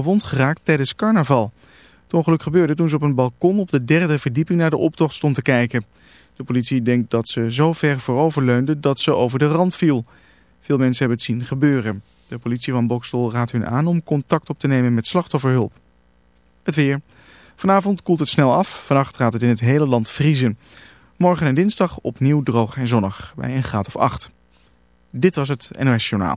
gewond geraakt tijdens carnaval. Het ongeluk gebeurde toen ze op een balkon op de derde verdieping naar de optocht stond te kijken. De politie denkt dat ze zo ver vooroverleunde dat ze over de rand viel. Veel mensen hebben het zien gebeuren. De politie van Bokstel raadt hun aan om contact op te nemen met slachtofferhulp. Het weer. Vanavond koelt het snel af. Vannacht gaat het in het hele land vriezen. Morgen en dinsdag opnieuw droog en zonnig bij een graad of 8. Dit was het NOS Journaal.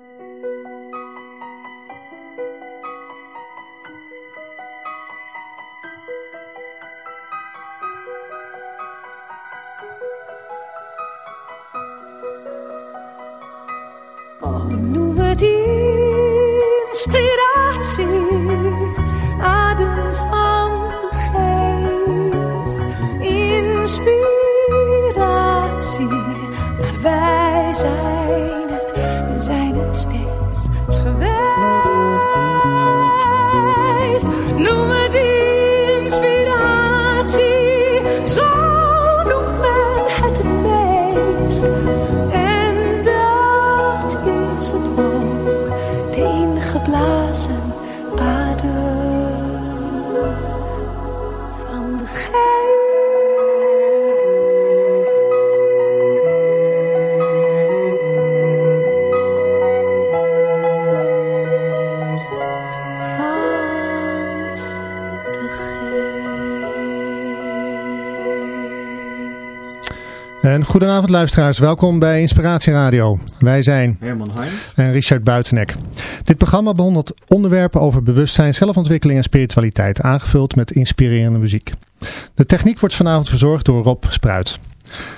Inspiratie. Adem van geest. Inspiratie. Maar wij zijn En goedenavond luisteraars, welkom bij Inspiratie Radio. Wij zijn Herman Heijn. en Richard Buitenek. Dit programma behandelt onderwerpen over bewustzijn, zelfontwikkeling en spiritualiteit, aangevuld met inspirerende muziek. De techniek wordt vanavond verzorgd door Rob Spruit.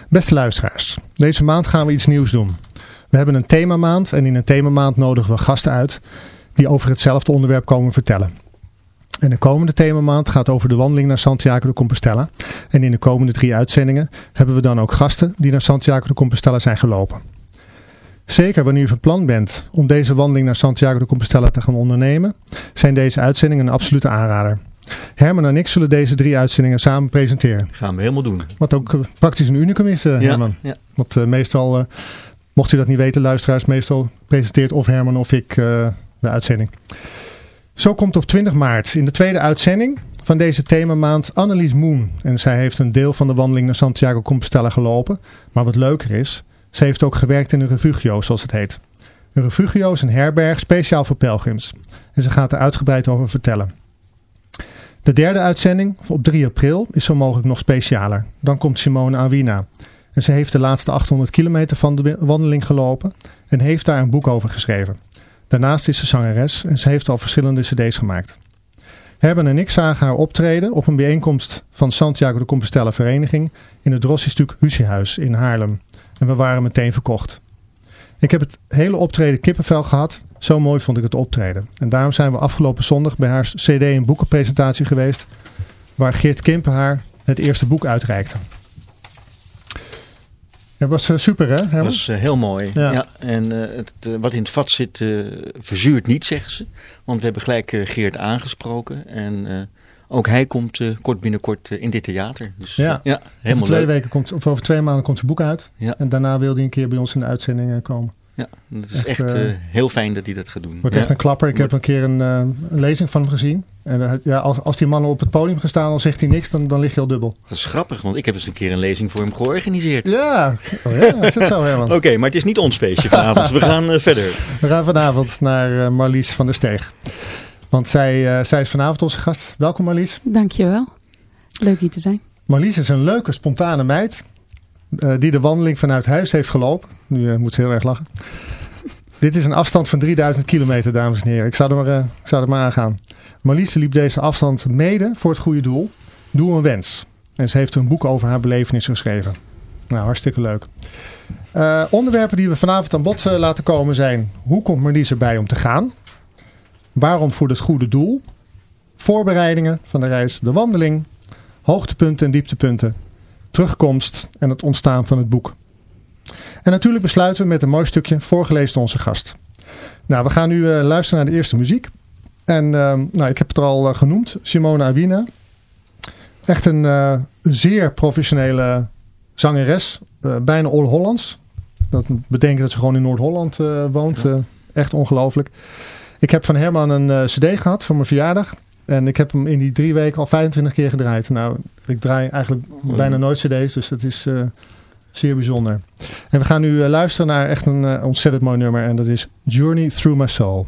Beste luisteraars, deze maand gaan we iets nieuws doen. We hebben een themamaand en in een themamaand nodigen we gasten uit die over hetzelfde onderwerp komen vertellen. En de komende themamaand gaat over de wandeling naar Santiago de Compostela. En in de komende drie uitzendingen hebben we dan ook gasten die naar Santiago de Compostela zijn gelopen. Zeker wanneer u van plan bent om deze wandeling naar Santiago de Compostela te gaan ondernemen, zijn deze uitzendingen een absolute aanrader. Herman en ik zullen deze drie uitzendingen samen presenteren. Gaan we helemaal doen. Wat ook eh, praktisch een unicum is, eh, Herman. Ja, Want eh, meestal, mocht u dat niet weten, luisteraars, meestal presenteert of Herman of ik de uitzending. Zo komt op 20 maart in de tweede uitzending van deze themamaand Annelies Moon. En zij heeft een deel van de wandeling naar Santiago Compostela gelopen. Maar wat leuker is, ze heeft ook gewerkt in een refugio, zoals het heet. Een refugio is een herberg speciaal voor pelgrims. En ze gaat er uitgebreid over vertellen. De derde uitzending, op 3 april, is zo mogelijk nog specialer. Dan komt Simone Awina. En ze heeft de laatste 800 kilometer van de wandeling gelopen en heeft daar een boek over geschreven. Daarnaast is ze zangeres en ze heeft al verschillende cd's gemaakt. Herben en ik zagen haar optreden op een bijeenkomst van Santiago de Compostela Vereniging in het Drossistuk Husiehuis in Haarlem. En we waren meteen verkocht. Ik heb het hele optreden kippenvel gehad. Zo mooi vond ik het optreden. En daarom zijn we afgelopen zondag bij haar cd- en boekenpresentatie geweest. Waar Geert Kimpen haar het eerste boek uitreikte. Het was eh, super hè Dat Herman? is eh, heel mooi. Ja. Ja. en eh, het, wat in het vat zit, verzuurt niet, zeggen ze. Want we hebben gelijk Geert aangesproken. En ook hij komt kort binnenkort in dit theater. Dus Ja. ja, ja over helemaal twee leuk. weken komt, of over twee maanden komt zijn boek uit. Ja. En daarna wil hij een keer bij ons in de uitzending eh, komen. Ja, het is Echt, echt, eh, eh, heel fijn dat hij dat gaat doen. Wordt ja. echt een klapper. Ik heb een keer een, eh, een lezing van hem gezien. En ja, als, als die man op het podium gaat staan, dan zegt hij niks, dan, dan lig je al dubbel. Dat is grappig, want ik heb eens een keer een lezing voor hem georganiseerd. Ja, oh, ja is het zo Herman. Oké, maar het is niet ons feestje vanavond. We gaan verder. We gaan vanavond naar Marlies van der Steeg. Want zij, eh, zij is vanavond onze gast. Welkom Marlies. Dankjewel. Leuk hier te zijn. Marlies is een leuke, spontane meid. Eh, die de wandeling vanuit huis heeft gelopen. Nu eh, moet ze heel erg lachen. Dit is een afstand van 3000 kilometer, dames en heren. Ik zou er maar, eh, ik zou er maar aangaan. Liep deze afstand mede voor het goede doel. Doe een wens. En ze heeft een boek over haar belevenis geschreven. Nou, hartstikke leuk. Eh, onderwerpen die we vanavond aan bod laten komen zijn... Hoe komt Marlies erbij om te gaan? Waarom voor het goede doel? Voorbereidingen van de reis, de wandeling... Hoogtepunten en dieptepunten... Terugkomst en het ontstaan van het boek. En natuurlijk besluiten we met een mooi stukje voorgelezen door onze gast. Nou, we gaan nu eh, luisteren naar de eerste muziek. En ehm, nou, ik heb het er al eh, genoemd. Simona Awina. Echt een uh, zeer professionele zangeres. Bijna all-Hollands. Dat betekent dat ze gewoon in Noord-Holland woont. Ja. echt ongelooflijk. Ik heb van Herman een cd gehad voor mijn verjaardag. En ik heb hem in die drie weken al 25 keer gedraaid. Nou, ik draai eigenlijk bijna nooit cd's. Dus dat is zeer bijzonder. En we gaan nu luisteren naar echt een ontzettend mooi nummer. En dat is Journey Through My Soul.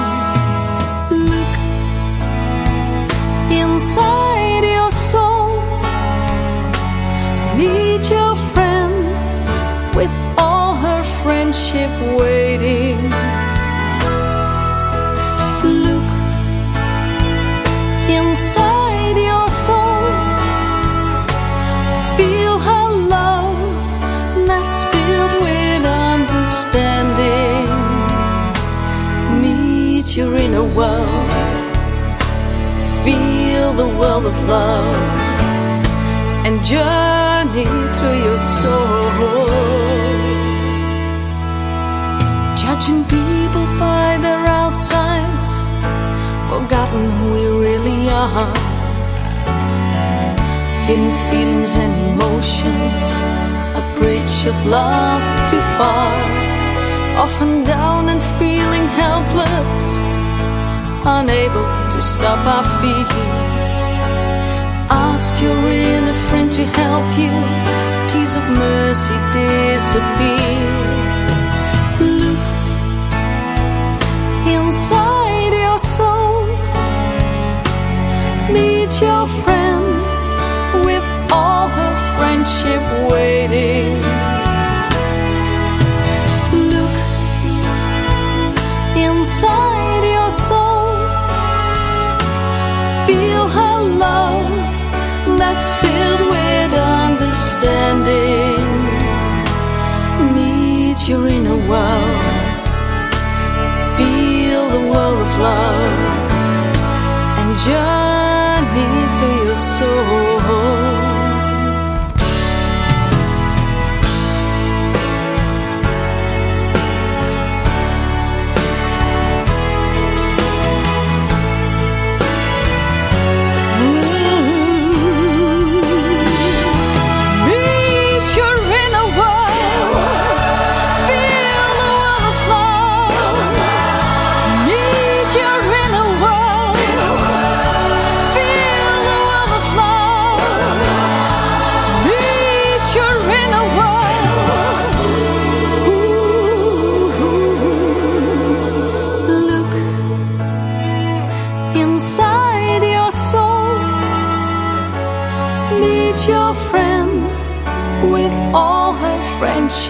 Inside your soul. Meet your friend with all her friendship waiting. World of love and journey through your soul. Judging people by their outsides, forgotten who we really are. Hidden feelings and emotions, a bridge of love too far. Often down and feeling helpless unable to stop our fears. Ask your inner friend to help you. Tears of mercy disappear. Look inside your soul. Meet your friend with all her friendship waiting. That's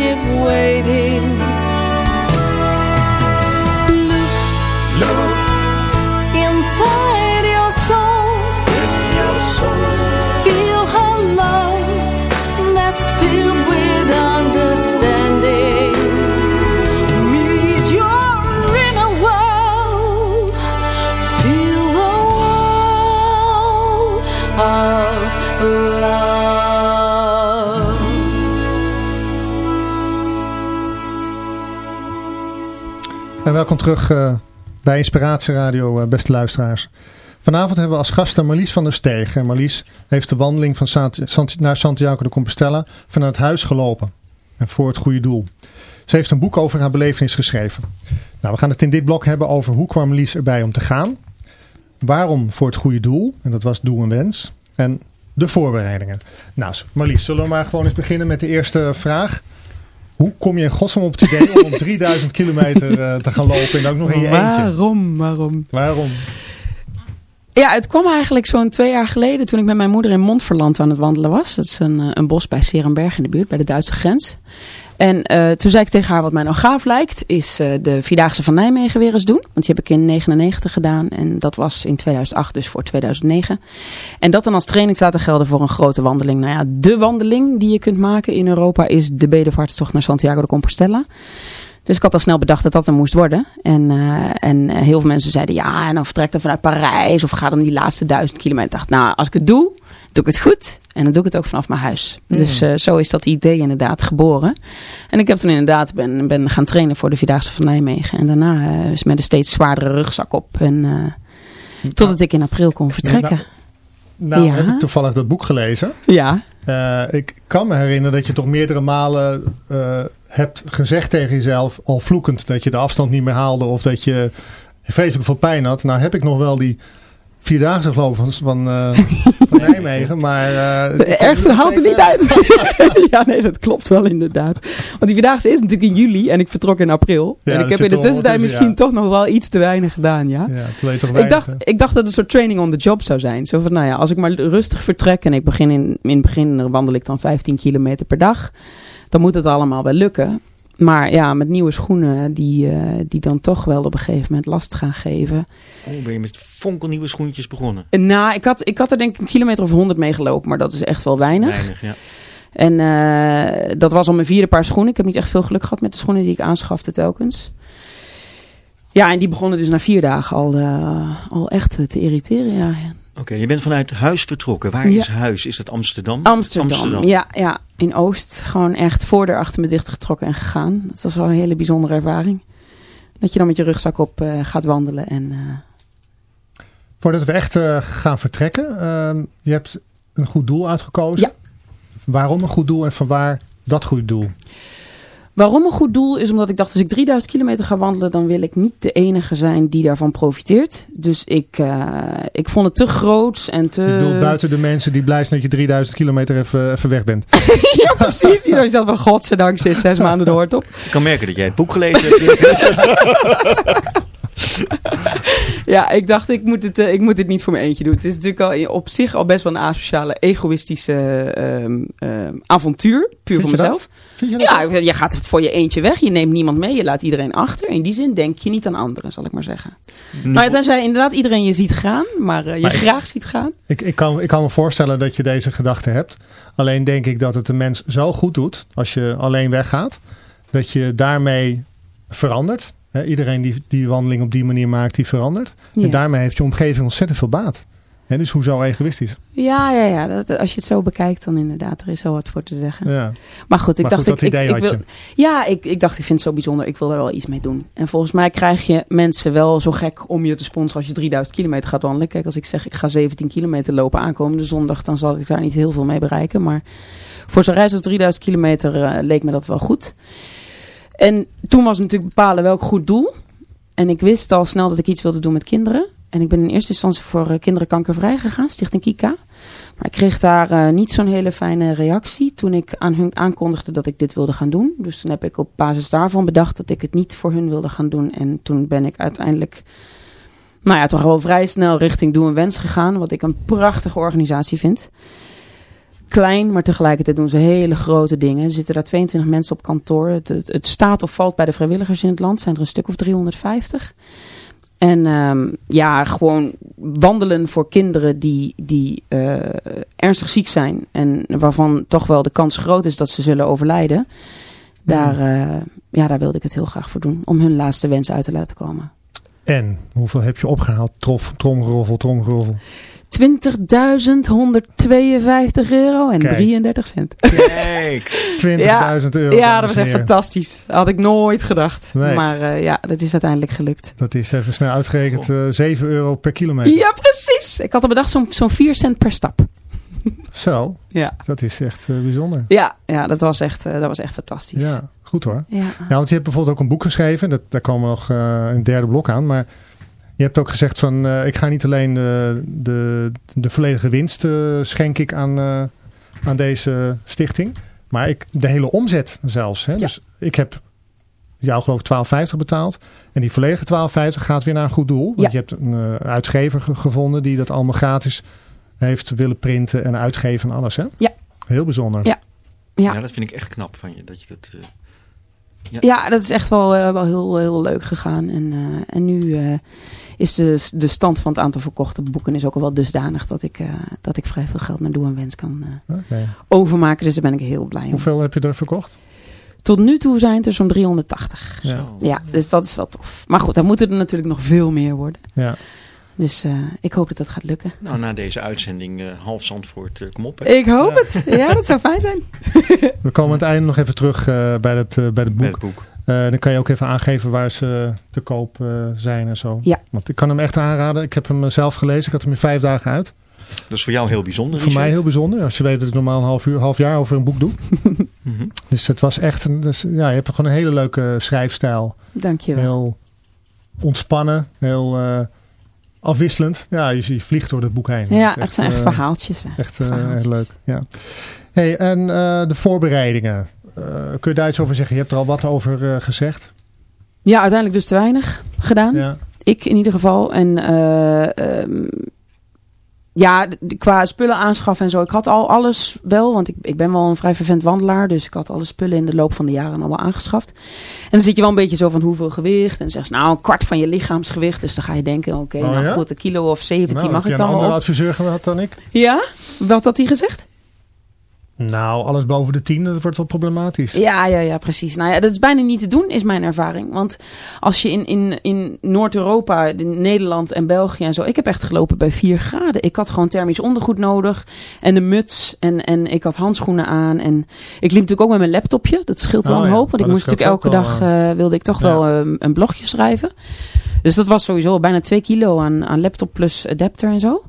friendship waiting. Look, look inside your soul. In your soul. Feel her love that's filled with understanding. Meet your inner world. Feel the world of love. Welkom terug uh, bij Inspiratie Radio, uh, beste luisteraars. Vanavond hebben we als gasten Marlies van der Steeg. En Marlies heeft de wandeling van naar Santiago de Compostela vanuit huis gelopen. En voor het goede doel. Ze heeft een boek over haar belevenis geschreven. Nou, we gaan het in dit blok hebben over hoe kwam Marlies erbij om te gaan. Waarom voor het goede doel. En dat was doel en wens. En de voorbereidingen. Nou, Marlies, zullen we maar gewoon eens beginnen met de eerste vraag. Hoe kom je in godsnaam op het idee om op 3000 kilometer uh, te gaan lopen en ook nog in je waarom, eentje? Waarom? Waarom? Waarom? Ja, het kwam eigenlijk zo'n twee jaar geleden toen ik met mijn moeder in Montferland aan het wandelen was. Dat is een, eh, een bos bij Serenberg in de buurt, bij de Duitse grens. En uh, toen zei ik tegen haar, wat mij nou gaaf lijkt, is uh, de Vierdaagse van Nijmegen weer eens doen. Want die heb ik in 99 gedaan en dat was in 2008, dus voor 2009. En dat dan als training laten gelden voor een grote wandeling. Nou ja, de wandeling die je kunt maken in Europa is de bedevaartstocht naar Santiago de Compostela. Dus ik had al snel bedacht dat dat er moest worden. En, uh, en heel veel mensen zeiden, ja, en dan vertrek dan vanuit Parijs of ga dan die laatste duizend kilometer. Ik dacht, nou, als ik het doe, doe ik het goed. En dan doe ik het ook vanaf mijn huis. Mm. Dus uh, zo is dat idee inderdaad geboren. En ik heb toen inderdaad ben, ben gaan trainen voor de Vierdaagse van Nijmegen. En daarna uh, is met een steeds zwaardere rugzak op. En uh, totdat ik in april kon vertrekken. Nou, nou ja. heb ik toevallig dat boek gelezen. Ja. ik kan me herinneren dat je toch meerdere malen hebt gezegd tegen jezelf, al vloekend, dat je de afstand niet meer haalde of dat je vreselijk veel pijn had. Nou heb ik nog wel die vierdaagse geloof van, van, uh, van Nijmegen, maar... Uh, Erg haalt er niet uit. ja, nee, dat klopt wel inderdaad. Want die vierdaagse is natuurlijk in juli en ik vertrok in april. Ja, en ik heb in de tussentijd misschien ja. toch nog wel iets te weinig gedaan, ja. Ja, toch weinig, ik dacht, ik dacht dat het een soort training on the job zou zijn. Zo van, nou ja, als ik maar rustig vertrek en ik begin in, in het begin wandel ik dan 15 kilometer per dag, dan moet het allemaal wel lukken. Maar ja, met nieuwe schoenen die, uh, die dan toch wel op een gegeven moment last gaan geven. Oh, ben je met fonkelnieuwe schoentjes begonnen? Nou, ik had, ik had er denk ik een kilometer of honderd mee gelopen, maar dat is echt wel weinig. Weinig, ja. En uh, dat was al mijn vierde paar schoenen. Ik heb niet echt veel geluk gehad met de schoenen die ik aanschafte telkens. Ja, en die begonnen dus na vier dagen al, al echt te irriteren, ja. Oké, okay, je bent vanuit huis vertrokken. Waar ja. is huis? Is dat Amsterdam? Amsterdam? Amsterdam, ja, ja. In Oost. Gewoon echt voordeur achter me dicht getrokken en gegaan. Dat was wel een hele bijzondere ervaring. Dat je dan met je rugzak op uh, gaat wandelen. En, uh... Voordat we echt uh, gaan vertrekken. je hebt een goed doel uitgekozen. Ja. Waarom een goed doel en van waar dat goede doel? Waarom een goed doel is omdat ik dacht, als ik 3000 kilometer ga wandelen, dan wil ik niet de enige zijn die daarvan profiteert. Dus ik, uh, ik vond het te groot en te... Ik bedoel, buiten de mensen die blij zijn dat je 3000 kilometer even, even weg bent. ja, precies. Je zegt van godzijdank zes, zes maanden de hoort op. Ik kan merken dat jij het boek gelezen hebt. ja, ik dacht, ik moet, het, uh, ik moet het niet voor mijn eentje doen. Het is natuurlijk al op zich al best wel een asociale, egoïstische uh, uh, avontuur. Puur Vind voor je Je ja, je gaat voor je eentje weg. Je neemt niemand mee. Je laat iedereen achter. In die zin denk je niet aan anderen, zal ik maar zeggen. Maar tenzij inderdaad iedereen je ziet gaan. Maar je maar graag ik, ziet gaan. Ik, ik, kan, ik kan me voorstellen dat je deze gedachte hebt. Alleen denk ik dat het de mens zo goed doet. Als je alleen weggaat. Dat je daarmee verandert. He, iedereen die die wandeling op die manier maakt, die verandert. Ja. En daarmee heeft je omgeving ontzettend veel baat. He, dus hoezo egoïstisch? Ja, ja, ja. Dat, als je het zo bekijkt, dan inderdaad, er is zo wat voor te zeggen. Ja. Maar goed, ik maar dacht... Goed, dat ik, idee ik, had ik je. wil, ja, ik, ik dacht, ik vind het zo bijzonder. Ik wil er wel iets mee doen. En volgens mij krijg je mensen wel zo gek om je te sponsoren als je 3000 kilometer gaat wandelen. Kijk, als ik zeg, ik ga 17 kilometer lopen aankomende zondag, dan zal ik daar niet heel veel mee bereiken. Maar voor zo'n reis als 3000 kilometer uh, leek me dat wel goed. En toen was natuurlijk bepalen welk goed doel. En ik wist al snel dat ik iets wilde doen met kinderen. En ik ben in eerste instantie voor uh, kinderen kankervrij gegaan, Stichting Kika. Maar ik kreeg daar uh, niet zo'n hele fijne reactie toen ik aan hun aankondigde dat ik dit wilde gaan doen. Dus toen heb ik op basis daarvan bedacht dat ik het niet voor hun wilde gaan doen. En toen ben ik uiteindelijk, nou ja, toch wel vrij snel richting Doe een Wens gegaan. Wat ik een prachtige organisatie vind. Klein, maar tegelijkertijd doen ze hele grote dingen. Er zitten daar 22 mensen op kantoor. Het, het staat of valt bij de vrijwilligers in het land. zijn er een stuk of 350. En um, ja, gewoon wandelen voor kinderen die, die uh, ernstig ziek zijn. En waarvan toch wel de kans groot is dat ze zullen overlijden. Daar, uh, ja, daar wilde ik het heel graag voor doen. Om hun laatste wens uit te laten komen. En hoeveel heb je opgehaald? Trof, tromgeroffel, tromgeroffel. 20.152 euro en Kijk. 33 cent. Kijk. 20.000 Ja, euro. Ja, dat was echt fantastisch. Dat had ik nooit gedacht. Nee. Maar uh, ja, dat is uiteindelijk gelukt. Dat is even snel uitgerekend uh, 7 euro per kilometer. Ja, precies. Ik had al bedacht zo'n zo'n 4 cent per stap. Zo, Ja, dat is echt uh, bijzonder. ja, ja dat, was echt, uh, dat was echt fantastisch. Ja, goed hoor. Ja. Ja, want je hebt bijvoorbeeld ook een boek geschreven. Dat, daar komen we nog uh, een derde blok aan. Maar je hebt ook gezegd van... Uh, ik ga niet alleen de, de, de volledige winst uh, schenk ik aan, uh, aan deze stichting. Maar ik, de hele omzet zelfs. Hè? Ja. Dus ik heb jou geloof ik 12,50 betaald. En die volledige 12,50 gaat weer naar een goed doel. Want Ja. je hebt een eh, uitgever ge- gevonden die dat allemaal gratis heeft willen printen en uitgeven en alles. Hè? Ja. Heel bijzonder. Ja. Ja. Ja. dat vind ik echt knap van je. Dat je dat, Ja, dat is echt wel, eh, wel heel, heel leuk gegaan. En, eh, en nu eh, is de, de stand van het aantal verkochte boeken is ook al wel dusdanig dat ik, dat ik vrij veel geld naar Doe en Wens kan overmaken. Dus daar ben ik heel blij om. Hoeveel heb je er verkocht? Tot nu toe zijn het er zo'n 380. Ja. zo. Ja, dus dat is wel tof. Maar goed, dan moeten er natuurlijk nog veel meer worden. Ja. Dus eh, ik hoop dat dat gaat lukken. Nou, na deze uitzending eh, half Zandvoort, eh, kom op. hè. Ik hoop het. Ja, dat zou fijn zijn. We komen aan het einde nog even terug eh, bij, het, bij het boek. het boek. Eh, dan kan je ook even aangeven waar ze te koop zijn en zo. Ja. Want ik kan hem echt aanraden. Ik heb hem zelf gelezen. Ik had hem in vijf dagen uit. Dat is voor jou heel bijzonder. Voor mij heel bijzonder. Als je weet dat ik normaal een half, uur, half jaar over een boek doe. Mhm. Dus het was echt een, dus, ja, je hebt gewoon een hele leuke schrijfstijl. Dankjewel. Heel ontspannen, heel eh, afwisselend. Ja, je, je vliegt door het boek heen. Ja, het zijn echt eh, verhaaltjes. Echt eh, Verhaaltjes. heel leuk. Ja. Hey, en eh, de voorbereidingen. Kun je daar iets over zeggen? Je hebt er al wat over gezegd. Ja, uiteindelijk dus te weinig gedaan. Ja. Ik in ieder geval. En ehm, ja, qua spullen aanschaffen en zo. Ik had al alles wel, want ik, ik ben wel een vrij vervent wandelaar. Dus ik had alle spullen in de loop van de jaren allemaal aangeschaft. En dan zit je wel een beetje zo van hoeveel gewicht. En dan zeg je nou een kwart van je lichaamsgewicht. Dus dan ga je denken, oké, Oh, nou ja? goed, een kilo of 17 Nou, mag heb ik je dan een wel andere op. adviseur gehad dan ik? Ja? Wat had hij gezegd? Nou, alles boven de 10, dat wordt wel problematisch. Ja, ja, ja, precies. Nou ja, dat is bijna niet te doen, is mijn ervaring. Want als je in, in, in Noord-Europa, in Nederland en België en zo... Ik heb echt gelopen bij 4 graden. Ik had gewoon thermisch ondergoed nodig. En de muts. En, en ik had handschoenen aan. En ik liep natuurlijk ook met mijn laptopje. Dat scheelt wel Oh een hoop. Want ik moest natuurlijk elke dag... wel, eh, wilde ik toch ja. wel eh, een blogje schrijven. Dus dat was sowieso bijna 2 kilo aan, aan laptop plus adapter en zo.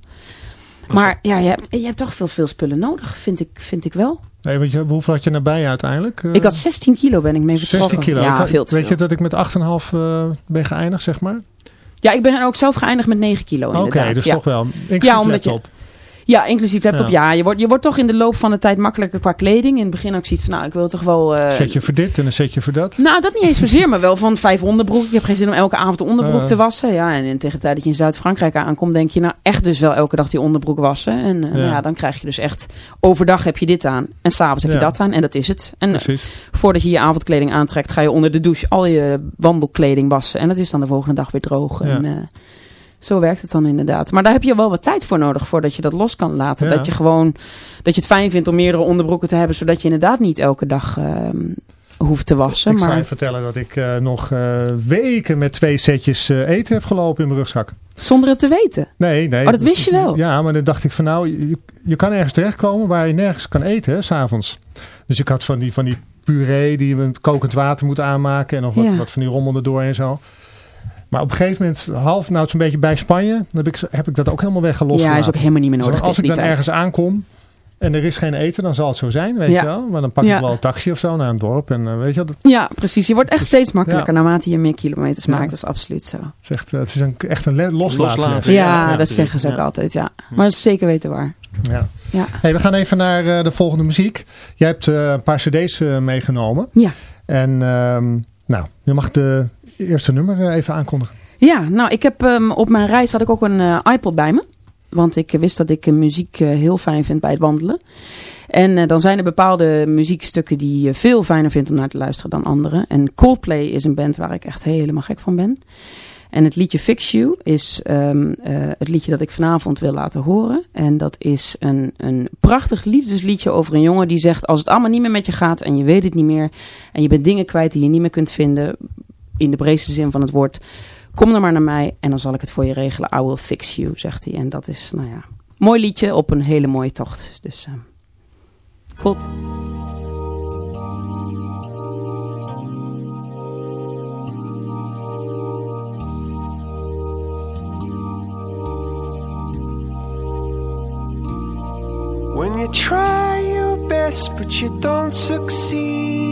Maar ja, je hebt, je hebt toch veel, veel spullen nodig, vind ik, vind ik wel. Nee, weet je, hoeveel had je nabij uiteindelijk? Eh, Ik had 16 kilo ben ik mee vertrokken. 16 kilo. Ja, Ik had- veel te weet veel. je dat ik met 8,5 eh ben geëindigd, zeg maar? Ja, ik ben ook zelf geëindigd met 9 kilo Oké, inderdaad. dus ja. toch wel. Inclusief Ja, omdat je- laptop. Ja, inclusief laptop. Ja. Ja, je, wordt, je wordt toch in de loop van de tijd makkelijker qua kleding. In het begin ook zoiets van, nou, ik wil toch wel... eh, Zet je voor dit en een setje voor dat. Nou, dat niet eens zozeer, maar wel van vijf onderbroek. Je hebt geen zin om elke avond de onderbroek Eh. te wassen. Ja, en tegen de tijd dat je in Zuid-Frankrijk aankomt, denk je nou echt dus wel elke dag die onderbroek wassen. En eh, Ja. ja. dan krijg je dus echt, overdag heb je dit aan. En s'avonds heb je dat aan en dat is het. En Precies. voordat je je avondkleding aantrekt, ga je onder de douche al je wandelkleding wassen. En dat is dan de volgende dag weer droog. Ja. En zo werkt het dan inderdaad. Maar daar heb je wel wat tijd voor nodig voordat je dat los kan laten. Ja. Dat je gewoon, dat je het fijn vindt om meerdere onderbroeken te hebben, zodat je inderdaad niet elke dag ehm, hoeft te wassen. Ik zou maar je vertellen dat ik eh, nog eh, weken met twee setjes eh, eten heb gelopen in mijn rugzak. zonder het te weten. Nee, nee. Oh, dat wist je wel? Ja, maar dan dacht ik van nou, je, je kan ergens terechtkomen waar je nergens kan eten, s'avonds. Dus ik had van die, van die puree die je met kokend water moet aanmaken en nog wat, Ja. wat van die rommel erdoor en zo. Maar op een gegeven moment, half, nou zo'n beetje bij Spanje, dan heb ik, heb ik dat ook helemaal weggelost. Ja, is ook helemaal niet meer Dus nodig als ik dan ergens aankom en er is geen eten, dan zal het zo zijn, weet Ja. je wel. Maar dan pak Ja. ik wel een taxi of zo naar een dorp en eh, weet je, dat Ja, precies. Je wordt echt steeds makkelijker Ja. naarmate je meer kilometers Ja. maakt. Dat is absoluut zo. is echt, eh, het is een, echt een. Loslaten. Ja, Ja, dat ja, zeggen ze ook ja. altijd, ja. Maar dat is zeker weten waar. Ja. Ja. Hey, we gaan even naar eh, de volgende muziek. Jij hebt eh, een paar cd's eh, meegenomen. Ja. En ehm, nou, je mag de eerste nummer eh, even aankondigen. Ja, nou, ik heb ehm, op mijn reis had ik ook een eh, iPod bij me. Want ik wist dat ik eh, muziek heel fijn vind bij het wandelen. En dan zijn er bepaalde muziekstukken die je veel fijner vindt om naar te luisteren dan andere. En Coldplay is een band waar ik echt helemaal gek van ben. En het liedje Fix You is ehm, eh, het liedje dat ik vanavond wil laten horen. En dat is een, een prachtig liefdesliedje over een jongen die zegt... als het allemaal niet meer met je gaat en je weet het niet meer... en je bent dingen kwijt die je niet meer kunt vinden... in de breedste zin van het woord... kom dan maar naar mij en dan zal ik het voor je regelen. I will fix you, zegt hij. En dat is, nou ja, mooi liedje op een hele mooie tocht. Dus, ehm cool. When you try your best but you don't succeed.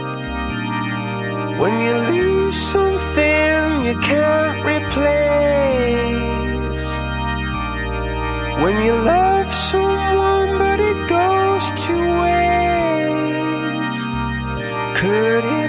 when you lose something you can't replace. When you love someone but it goes to waste. Could it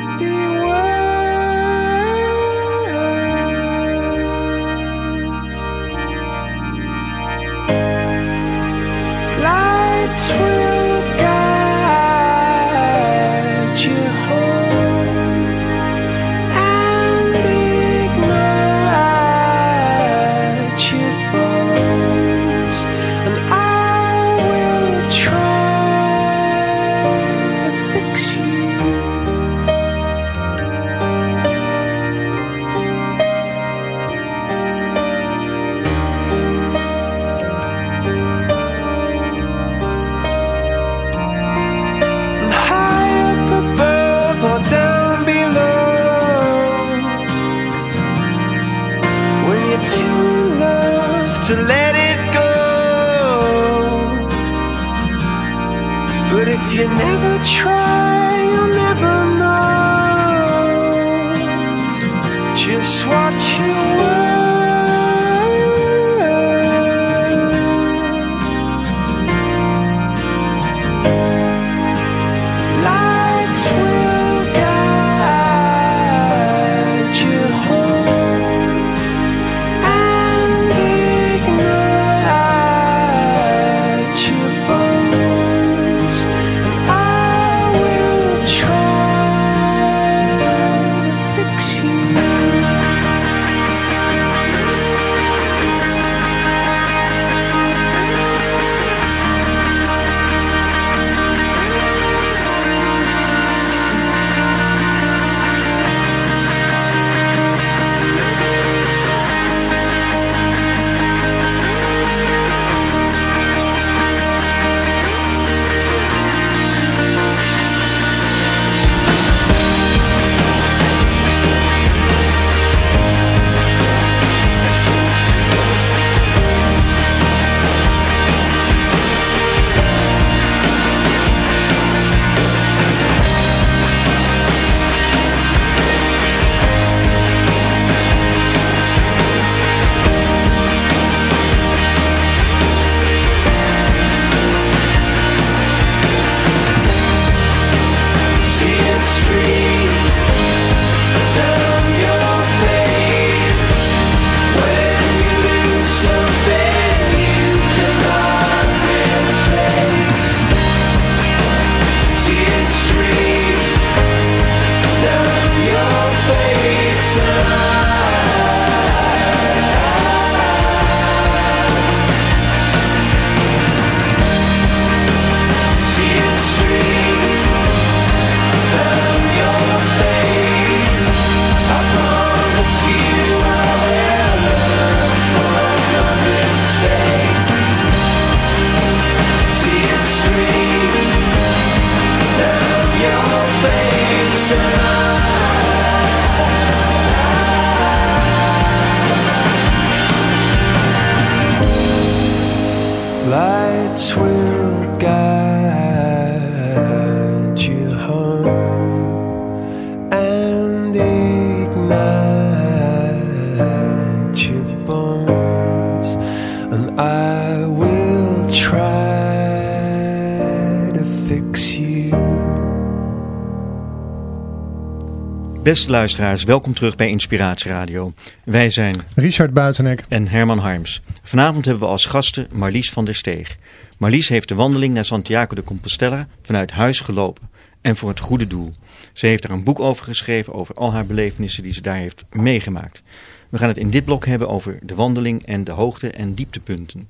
Beste luisteraars, welkom terug bij Inspiratie Radio. Wij zijn Richard Buitenek. en Herman Harms. Vanavond hebben we als gasten Marlies van der Steeg. Marlies heeft de wandeling naar Santiago de Compostela vanuit huis gelopen en voor het goede doel. Ze heeft er een boek over geschreven over al haar belevenissen die ze daar heeft meegemaakt. We gaan het in dit blok hebben over de wandeling en de hoogte- en dieptepunten.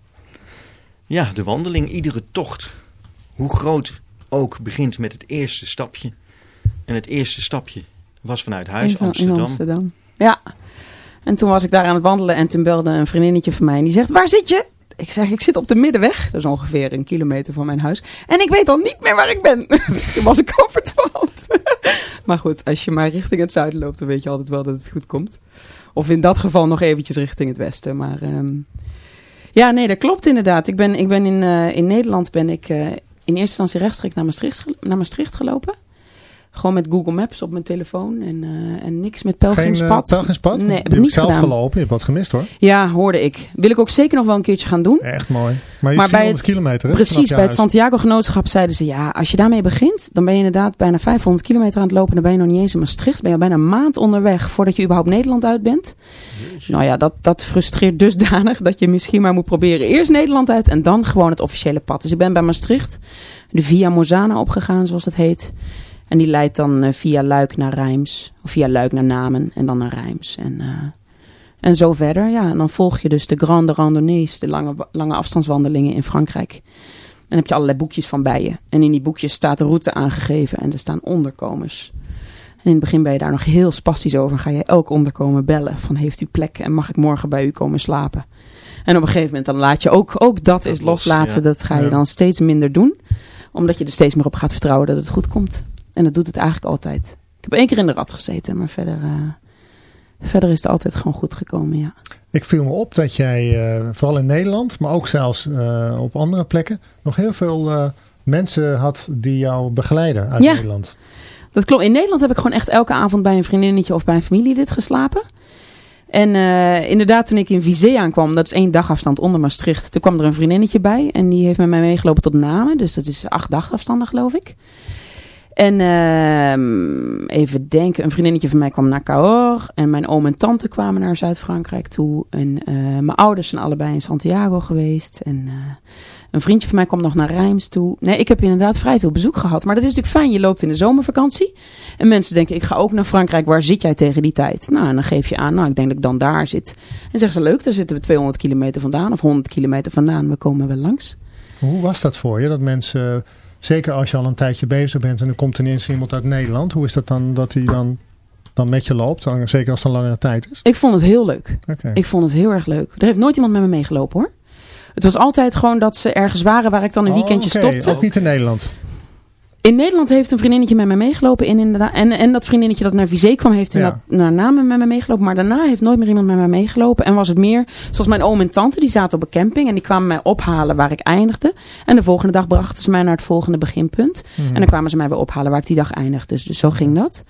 Ja, de wandeling, iedere tocht, hoe groot ook, begint met het eerste stapje. En het eerste stapje was vanuit huis, in, in Amsterdam. Amsterdam. Ja. En toen was ik daar aan het wandelen en toen belde een vriendinnetje van mij en die zegt, waar zit je? Ik zeg, ik zit op de middenweg. Dat is ongeveer een kilometer van mijn huis. En ik weet al niet meer waar ik ben. toen was ik overdwaald. Maar goed, als je maar richting het zuiden loopt, dan weet je altijd wel dat het goed komt. Of in dat geval nog eventjes richting het westen. Maar ehm, ja, nee, dat klopt inderdaad. Ik ben, ik ben in, eh, in Nederland ben ik eh, in eerste instantie rechtstreeks naar Maastricht, naar Maastricht gelopen. Gewoon met Google Maps op mijn telefoon en, eh, en niks met Geen uh, pelgrimspad. pelgrimspad? Nee, heb ik niet zelf gedaan. gelopen. Je hebt wat gemist hoor. Ja, hoorde ik. Wil ik ook zeker nog wel een keertje gaan doen. Echt mooi. Maar je Maar is bij 400 het- kilometer hè? Precies, bij het. Santiago Genootschap zeiden ze... ja, als je daarmee begint, dan ben je inderdaad bijna 500 kilometer aan het lopen... en dan ben je nog niet eens in Maastricht. Ben je al bijna een maand onderweg voordat je überhaupt Nederland uit bent. Nou ja, dat, dat frustreert dusdanig dat je misschien maar moet proberen... eerst Nederland uit en dan gewoon het officiële pad. Dus ik ben bij Maastricht de Via Mozana opgegaan, zoals het heet... En die leidt dan eh, via Luik naar Rijms. Of via Luik naar Namen en dan naar Rijms. En, eh, en zo verder. Ja, en dan volg je dus de grande randonnées, de lange, lange afstandswandelingen in Frankrijk. En dan heb je allerlei boekjes van bij je. En in die boekjes staat de route aangegeven en er staan onderkomens. En in het begin ben je daar nog heel spastisch over. Ga je elk onderkomen bellen van heeft u plek en mag ik morgen bij u komen slapen. En op een gegeven moment dan laat je ook, ook dat, los, loslaten. ja. Dat ga je Ja. dan steeds minder doen. Omdat je er steeds meer op gaat vertrouwen dat het goed komt. En dat doet het eigenlijk altijd. Ik heb één keer in de rat gezeten, maar verder, eh, verder is het altijd gewoon goed gekomen, ja. Ik viel me op dat jij, eh, vooral in Nederland, maar ook zelfs eh, op andere plekken, nog heel veel mensen had die jou begeleiden uit Ja. Nederland. Dat klopt. In Nederland heb ik gewoon echt elke avond bij een vriendinnetje of bij een familielid geslapen. En inderdaad, toen ik in Vizé aankwam, dat is één dagafstand onder Maastricht, toen kwam er een vriendinnetje bij. En die heeft met mij meegelopen tot Namen. Dus dat is acht dagafstanden, geloof ik. En ehm, even denken, een vriendinnetje van mij kwam naar Cahors. En mijn oom en tante kwamen naar Zuid-Frankrijk toe. En eh, mijn ouders zijn allebei in Santiago geweest. En eh, een vriendje van mij kwam nog naar Rijms toe. Nee, ik heb inderdaad vrij veel bezoek gehad. Maar dat is natuurlijk fijn. Je loopt in de zomervakantie. En mensen denken, ik ga ook naar Frankrijk. Waar zit jij tegen die tijd? Nou, en dan geef je aan, nou, ik denk dat ik dan daar zit. En zeggen ze, leuk, daar zitten we 200 kilometer vandaan. Of 100 kilometer vandaan. We komen wel langs. Hoe was dat voor je? Dat mensen, zeker als je al een tijdje bezig bent en er komt ineens iemand uit Nederland. Hoe is dat dan dat hij dan, dan met je loopt? Zeker als het een langere tijd is. Ik vond het heel leuk. Ik vond het heel erg leuk. Er heeft nooit iemand met me meegelopen hoor. Het was altijd gewoon dat ze ergens waren waar ik dan een Oh, weekendje oké. stopte. Ook niet in Nederland. In Nederland heeft een vriendinnetje met me meegelopen. En, inderdaad, en, en dat vriendinnetje dat naar Vizé kwam, heeft Ja. inderdaad naar namen met me meegelopen. Maar daarna heeft nooit meer iemand met me meegelopen. En was het meer, zoals mijn oom en tante, die zaten op een camping. En die kwamen mij ophalen waar ik eindigde. En de volgende dag brachten ze mij naar het volgende beginpunt. Mhm. En dan kwamen ze mij weer ophalen waar ik die dag eindigde. Dus, dus zo ging dat.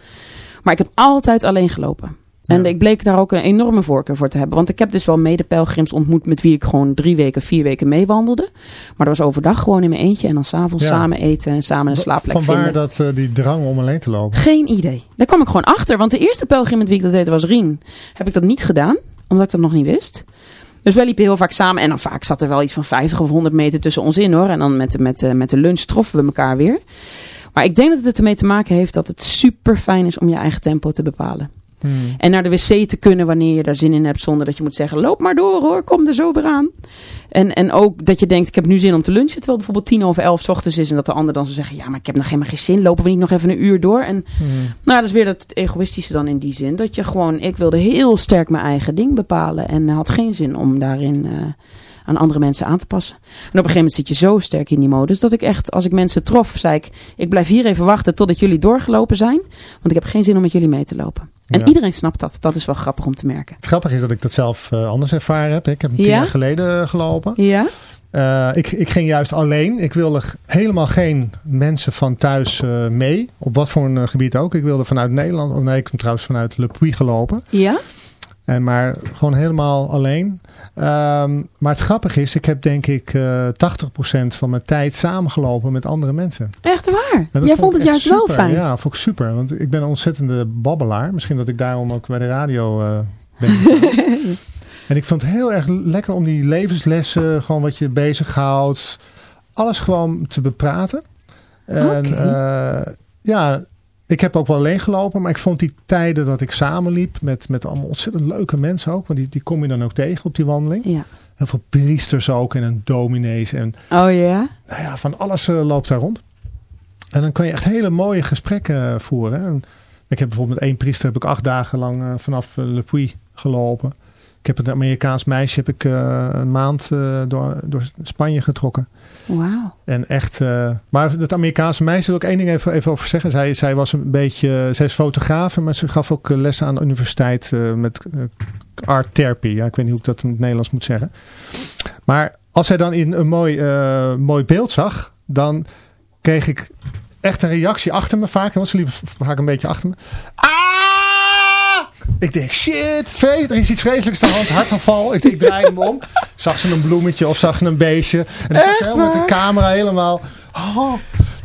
Maar ik heb altijd alleen gelopen. En Ja. ik bleek daar ook een enorme voorkeur voor te hebben. Want ik heb dus wel mede-pelgrims ontmoet met wie ik gewoon drie weken, vier weken meewandelde. Maar dat was overdag gewoon in mijn eentje. En dan s'avonds Ja. samen eten en samen een slaapplek Van waar vinden. dat, eh, die drang om alleen te lopen? Geen idee. Daar kwam ik gewoon achter. Want de eerste pelgrim met wie ik dat deed was Rien. Heb ik dat niet gedaan, omdat ik dat nog niet wist. Dus wij liepen heel vaak samen. En dan vaak zat er wel iets van 50 of 100 meter tussen ons in hoor. En dan met, de- met, de- met de lunch troffen we elkaar weer. Maar ik denk dat het ermee te maken heeft dat het super fijn is om je eigen tempo te bepalen. Hmm. En naar de wc te kunnen wanneer je daar zin in hebt. Zonder dat je moet zeggen, loop maar door hoor, kom er zo weer aan. En, en ook dat je denkt, ik heb nu zin om te lunchen. Terwijl het bijvoorbeeld tien over elf 's ochtends is. En dat de ander dan zou zeggen, ja maar ik heb nog helemaal geen zin. Lopen we niet nog even een uur door? En Hmm. nou, dat is weer dat egoïstische dan in die zin. Dat je gewoon, ik wilde heel sterk mijn eigen ding bepalen. En had geen zin om daarin eh, aan andere mensen aan te passen. En op een gegeven moment zit je zo sterk in die modus. Dat ik echt, als ik mensen trof, zei ik, ik blijf hier even wachten totdat jullie doorgelopen zijn. Want ik heb geen zin om met jullie mee te lopen. En Ja. iedereen snapt dat. Dat is wel grappig om te merken. Het grappige is dat ik dat zelf eh, anders ervaren heb. Ik heb tien Ja? jaar geleden gelopen. Ja? Eh, ik, ik ging juist alleen. Ik wilde helemaal geen mensen van thuis eh, mee. Op wat voor een gebied ook. Ik wilde vanuit Nederland. Oh nee, ik ben trouwens vanuit Le Puy gelopen. Ja? En maar gewoon helemaal alleen. Ehm, maar het grappige is, ik heb denk ik eh 80% van mijn tijd samengelopen met andere mensen. Echt waar? Jij vond het juist wel super. fijn. Ja, vond ik super. Want ik ben een ontzettende babbelaar. Misschien dat ik daarom ook bij de radio eh, ben. en ik vond het heel erg lekker om die levenslessen, gewoon wat je bezighoudt, alles gewoon te bepraten. En eh, ja, ik heb ook wel alleen gelopen, maar ik vond die tijden dat ik samenliep met, met allemaal ontzettend leuke mensen ook. Want die, die kom je dan ook tegen op die wandeling. Ja. Heel veel priesters ook en een dominees en Oh ja? nou ja, van alles eh, loopt daar rond. En dan kan je echt hele mooie gesprekken eh, voeren. hè. En ik heb bijvoorbeeld met één priester heb ik acht dagen lang eh, vanaf Le Puy gelopen. Ik heb een Amerikaans meisje heb ik, eh, een maand eh, door, door Spanje getrokken. Wauw. En echt, eh, maar het Amerikaanse meisje wil ik één ding even, even over zeggen. Zij, zij was een beetje, zij is fotograaf, maar ze gaf ook lessen aan de universiteit met art therapy. Ja, ik weet niet hoe ik dat in het Nederlands moet zeggen. Maar als zij dan in een mooi, mooi beeld zag, dan kreeg ik echt een reactie achter me vaak. Want ze liep vaak een beetje achter me. Ah! Ik denk, shit, er is iets vreselijks aan de hand. Hartaanval. Ik, ik draai hem om. Zag ze een bloemetje of zag ze een beestje. En dan zag ze helemaal met de camera helemaal... Oh.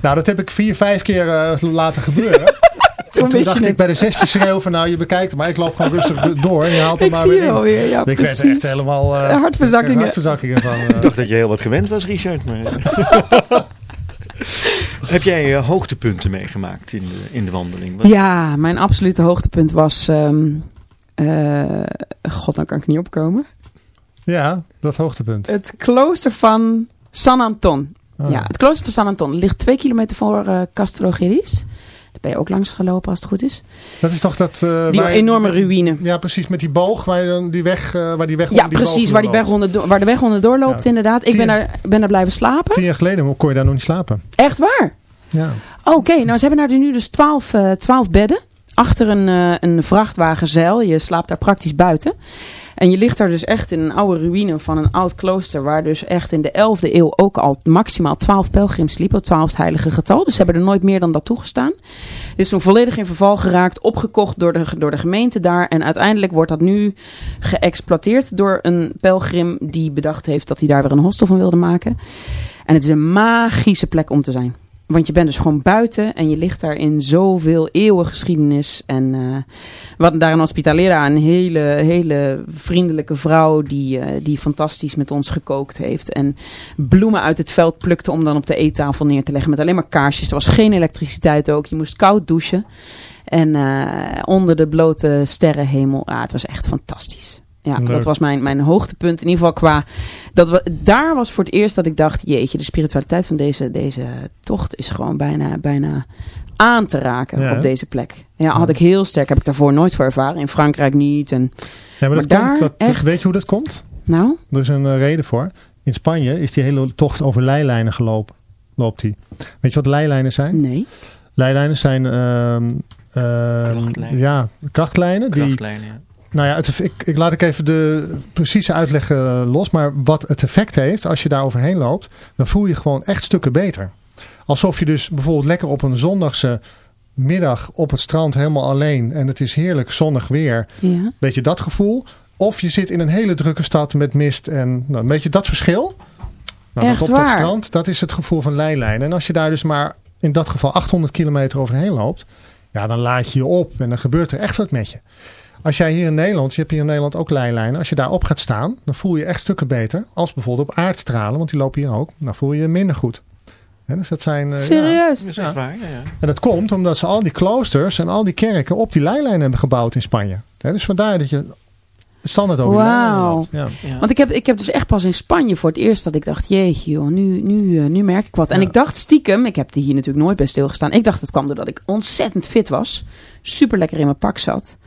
Nou, dat heb ik vier, vijf keer uh, laten gebeuren. toen, toen dacht ik bij de zesde schreeuw van nou je bekijkt maar ik loop gewoon rustig door en je haalt hem maar weer in. Alweer, ja, ik precies. werd echt helemaal uh, hartverzakkingen. hartverzakkingen van. Uh, ik dacht dat je heel wat gewend was Richard. Maar... Heb jij uh, hoogtepunten meegemaakt in de, in de wandeling? Wat... Ja, mijn absolute hoogtepunt was... Um, uh, God, dan kan ik niet opkomen. Ja, dat hoogtepunt. Het klooster van San Anton. Oh. Ja, het klooster van San Anton ligt twee kilometer voor uh, Castro Geris. Daar ben je ook langs gelopen als het goed is. Dat is toch dat... Uh, die enorme ruïne. Ja, precies. Met die boog waar, je dan die weg, uh, waar die weg Ja, precies. Waar, die weg onder, waar de weg onderdoor loopt ja. inderdaad. Ik ben daar, ben daar blijven slapen. Tien jaar geleden kon je daar nog niet slapen. Echt waar? Ja. Oké, okay, nou ze hebben daar nu dus twaalf, uh, twaalf bedden. Achter een, uh, een vrachtwagenzeil. Je slaapt daar praktisch buiten. En je ligt daar dus echt in een oude ruïne van een oud klooster. Waar dus echt in de 11e eeuw ook al maximaal 12 pelgrims liepen. Het 12 heilige getal. Dus ze hebben er nooit meer dan dat toegestaan. Dit is toen volledig in verval geraakt. Opgekocht door de, door de gemeente daar. En uiteindelijk wordt dat nu geëxploiteerd door een pelgrim. Die bedacht heeft dat hij daar weer een hostel van wilde maken. En het is een magische plek om te zijn. Want je bent dus gewoon buiten en je ligt daar in zoveel eeuwen geschiedenis. En uh, we hadden daar een hospitalera, een hele, hele vriendelijke vrouw die, uh, die fantastisch met ons gekookt heeft. En bloemen uit het veld plukte om dan op de eettafel neer te leggen met alleen maar kaarsjes. Er was geen elektriciteit ook, je moest koud douchen. En uh, onder de blote sterrenhemel, ah, het was echt fantastisch. Ja, Leuk. dat was mijn, mijn hoogtepunt. In ieder geval qua... Dat we, daar was voor het eerst dat ik dacht... Jeetje, de spiritualiteit van deze, deze tocht is gewoon bijna, bijna aan te raken ja, op deze plek. Ja, had ik heel sterk. Heb ik daarvoor nooit voor ervaren. In Frankrijk niet. En, ja, maar, dat daar komt, dat, echt... Weet je hoe dat komt? Nou? Er is een uh, reden voor. In Spanje is die hele tocht over leilijnen gelopen. Loopt die. Weet je wat leilijnen zijn? Nee. Leilijnen zijn... Uh, uh, krachtlijnen. Ja, krachtlijnen. krachtlijnen die, ja. Nou ja, het, ik, ik laat ik even de precieze uitleg uh, los. Maar wat het effect heeft als je daar overheen loopt, dan voel je gewoon echt stukken beter. Alsof je dus bijvoorbeeld lekker op een zondagse middag op het strand helemaal alleen en het is heerlijk zonnig weer. Ja. Weet je dat gevoel? Of je zit in een hele drukke stad met mist en nou, weet je dat verschil? Nou, Echt dat op waar? dat strand, dat is het gevoel van leilijn. En als je daar dus maar in dat geval 800 kilometer overheen loopt, ja, dan laat je je op en dan gebeurt er echt wat met je. Als jij hier in Nederland, je hebt hier in Nederland ook leilijnen. Als je daarop gaat staan, dan voel je echt stukken beter. Als bijvoorbeeld op aardstralen, want die lopen hier ook. Dan voel je je minder goed. He, dus dat zijn, uh, Serieus? Dat is echt waar, ja, ja. En dat komt omdat ze al die kloosters en al die kerken op die leilijnen hebben gebouwd in Spanje. He, dus vandaar dat je standaard over die loopt. Ja. Ja. Want ik heb, ik heb dus echt pas in Spanje voor het eerst dat ik dacht, jeetje joh, nu, nu, uh, nu merk ik wat. En Ja. ik dacht stiekem, ik heb er hier natuurlijk nooit bij stilgestaan. Ik dacht het kwam doordat ik ontzettend fit was. Super lekker in mijn pak zat.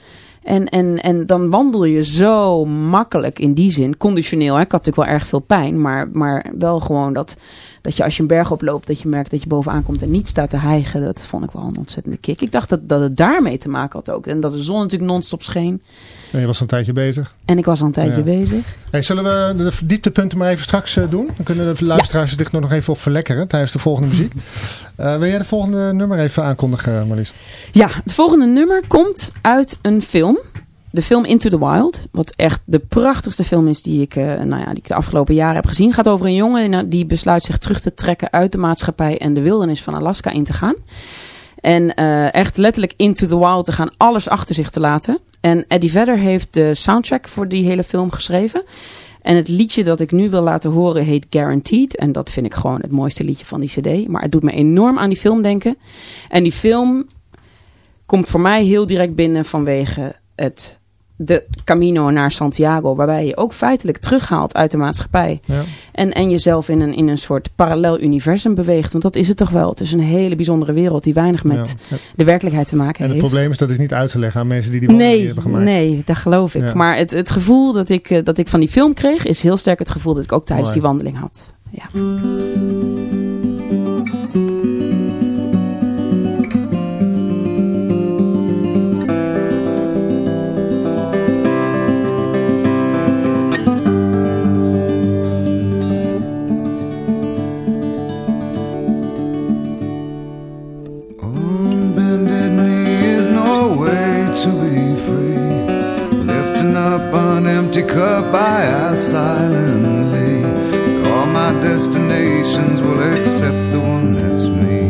En, en, en dan wandel je zo makkelijk in die zin, conditioneel. Hè? Ik had natuurlijk wel erg veel pijn, maar, maar wel gewoon dat, dat je als je een berg oploopt, dat je merkt dat je bovenaan komt en niet staat te hijgen. Dat vond ik wel een ontzettende kick. Ik dacht dat, dat het daarmee te maken had ook. En dat de zon natuurlijk non-stop scheen. En je was een tijdje bezig. En ik was al een tijdje Ja. bezig. Hey, zullen we de dieptepunten maar even straks eh, doen? Dan kunnen de luisteraars zich nog even op verlekkeren tijdens de volgende muziek. Eh, wil jij de volgende nummer even aankondigen, Marlies? Ja, het volgende nummer komt uit een film. De film Into the Wild. Wat echt de prachtigste film is die ik, eh, nou ja, die ik de afgelopen jaren heb gezien. Gaat over een jongen die besluit zich terug te trekken uit de maatschappij en de wildernis van Alaska in te gaan. En eh, echt letterlijk into the wild te gaan, alles achter zich te laten. En Eddie Vedder heeft de soundtrack voor die hele film geschreven. En het liedje dat ik nu wil laten horen heet Guaranteed. En dat vind ik gewoon het mooiste liedje van die cd. Maar het doet me enorm aan die film denken. En die film komt voor mij heel direct binnen vanwege het de Camino naar Santiago, waarbij je ook feitelijk terughaalt uit de maatschappij. Ja. En, en jezelf in een, in een soort parallel universum beweegt. Want dat is het toch wel. Het is een hele bijzondere wereld die weinig met Ja. de werkelijkheid te maken En het heeft. probleem is dat is niet uit te leggen aan mensen die die Nee, hebben gemaakt. nee, dat geloof ik. Ja. Maar het, het gevoel dat ik, eh, dat ik van die film kreeg, is heel sterk het gevoel dat ik ook tijdens Mooi. die wandeling had. Ja. Empty cup, I ask silently. All my destinations will accept the one that's me,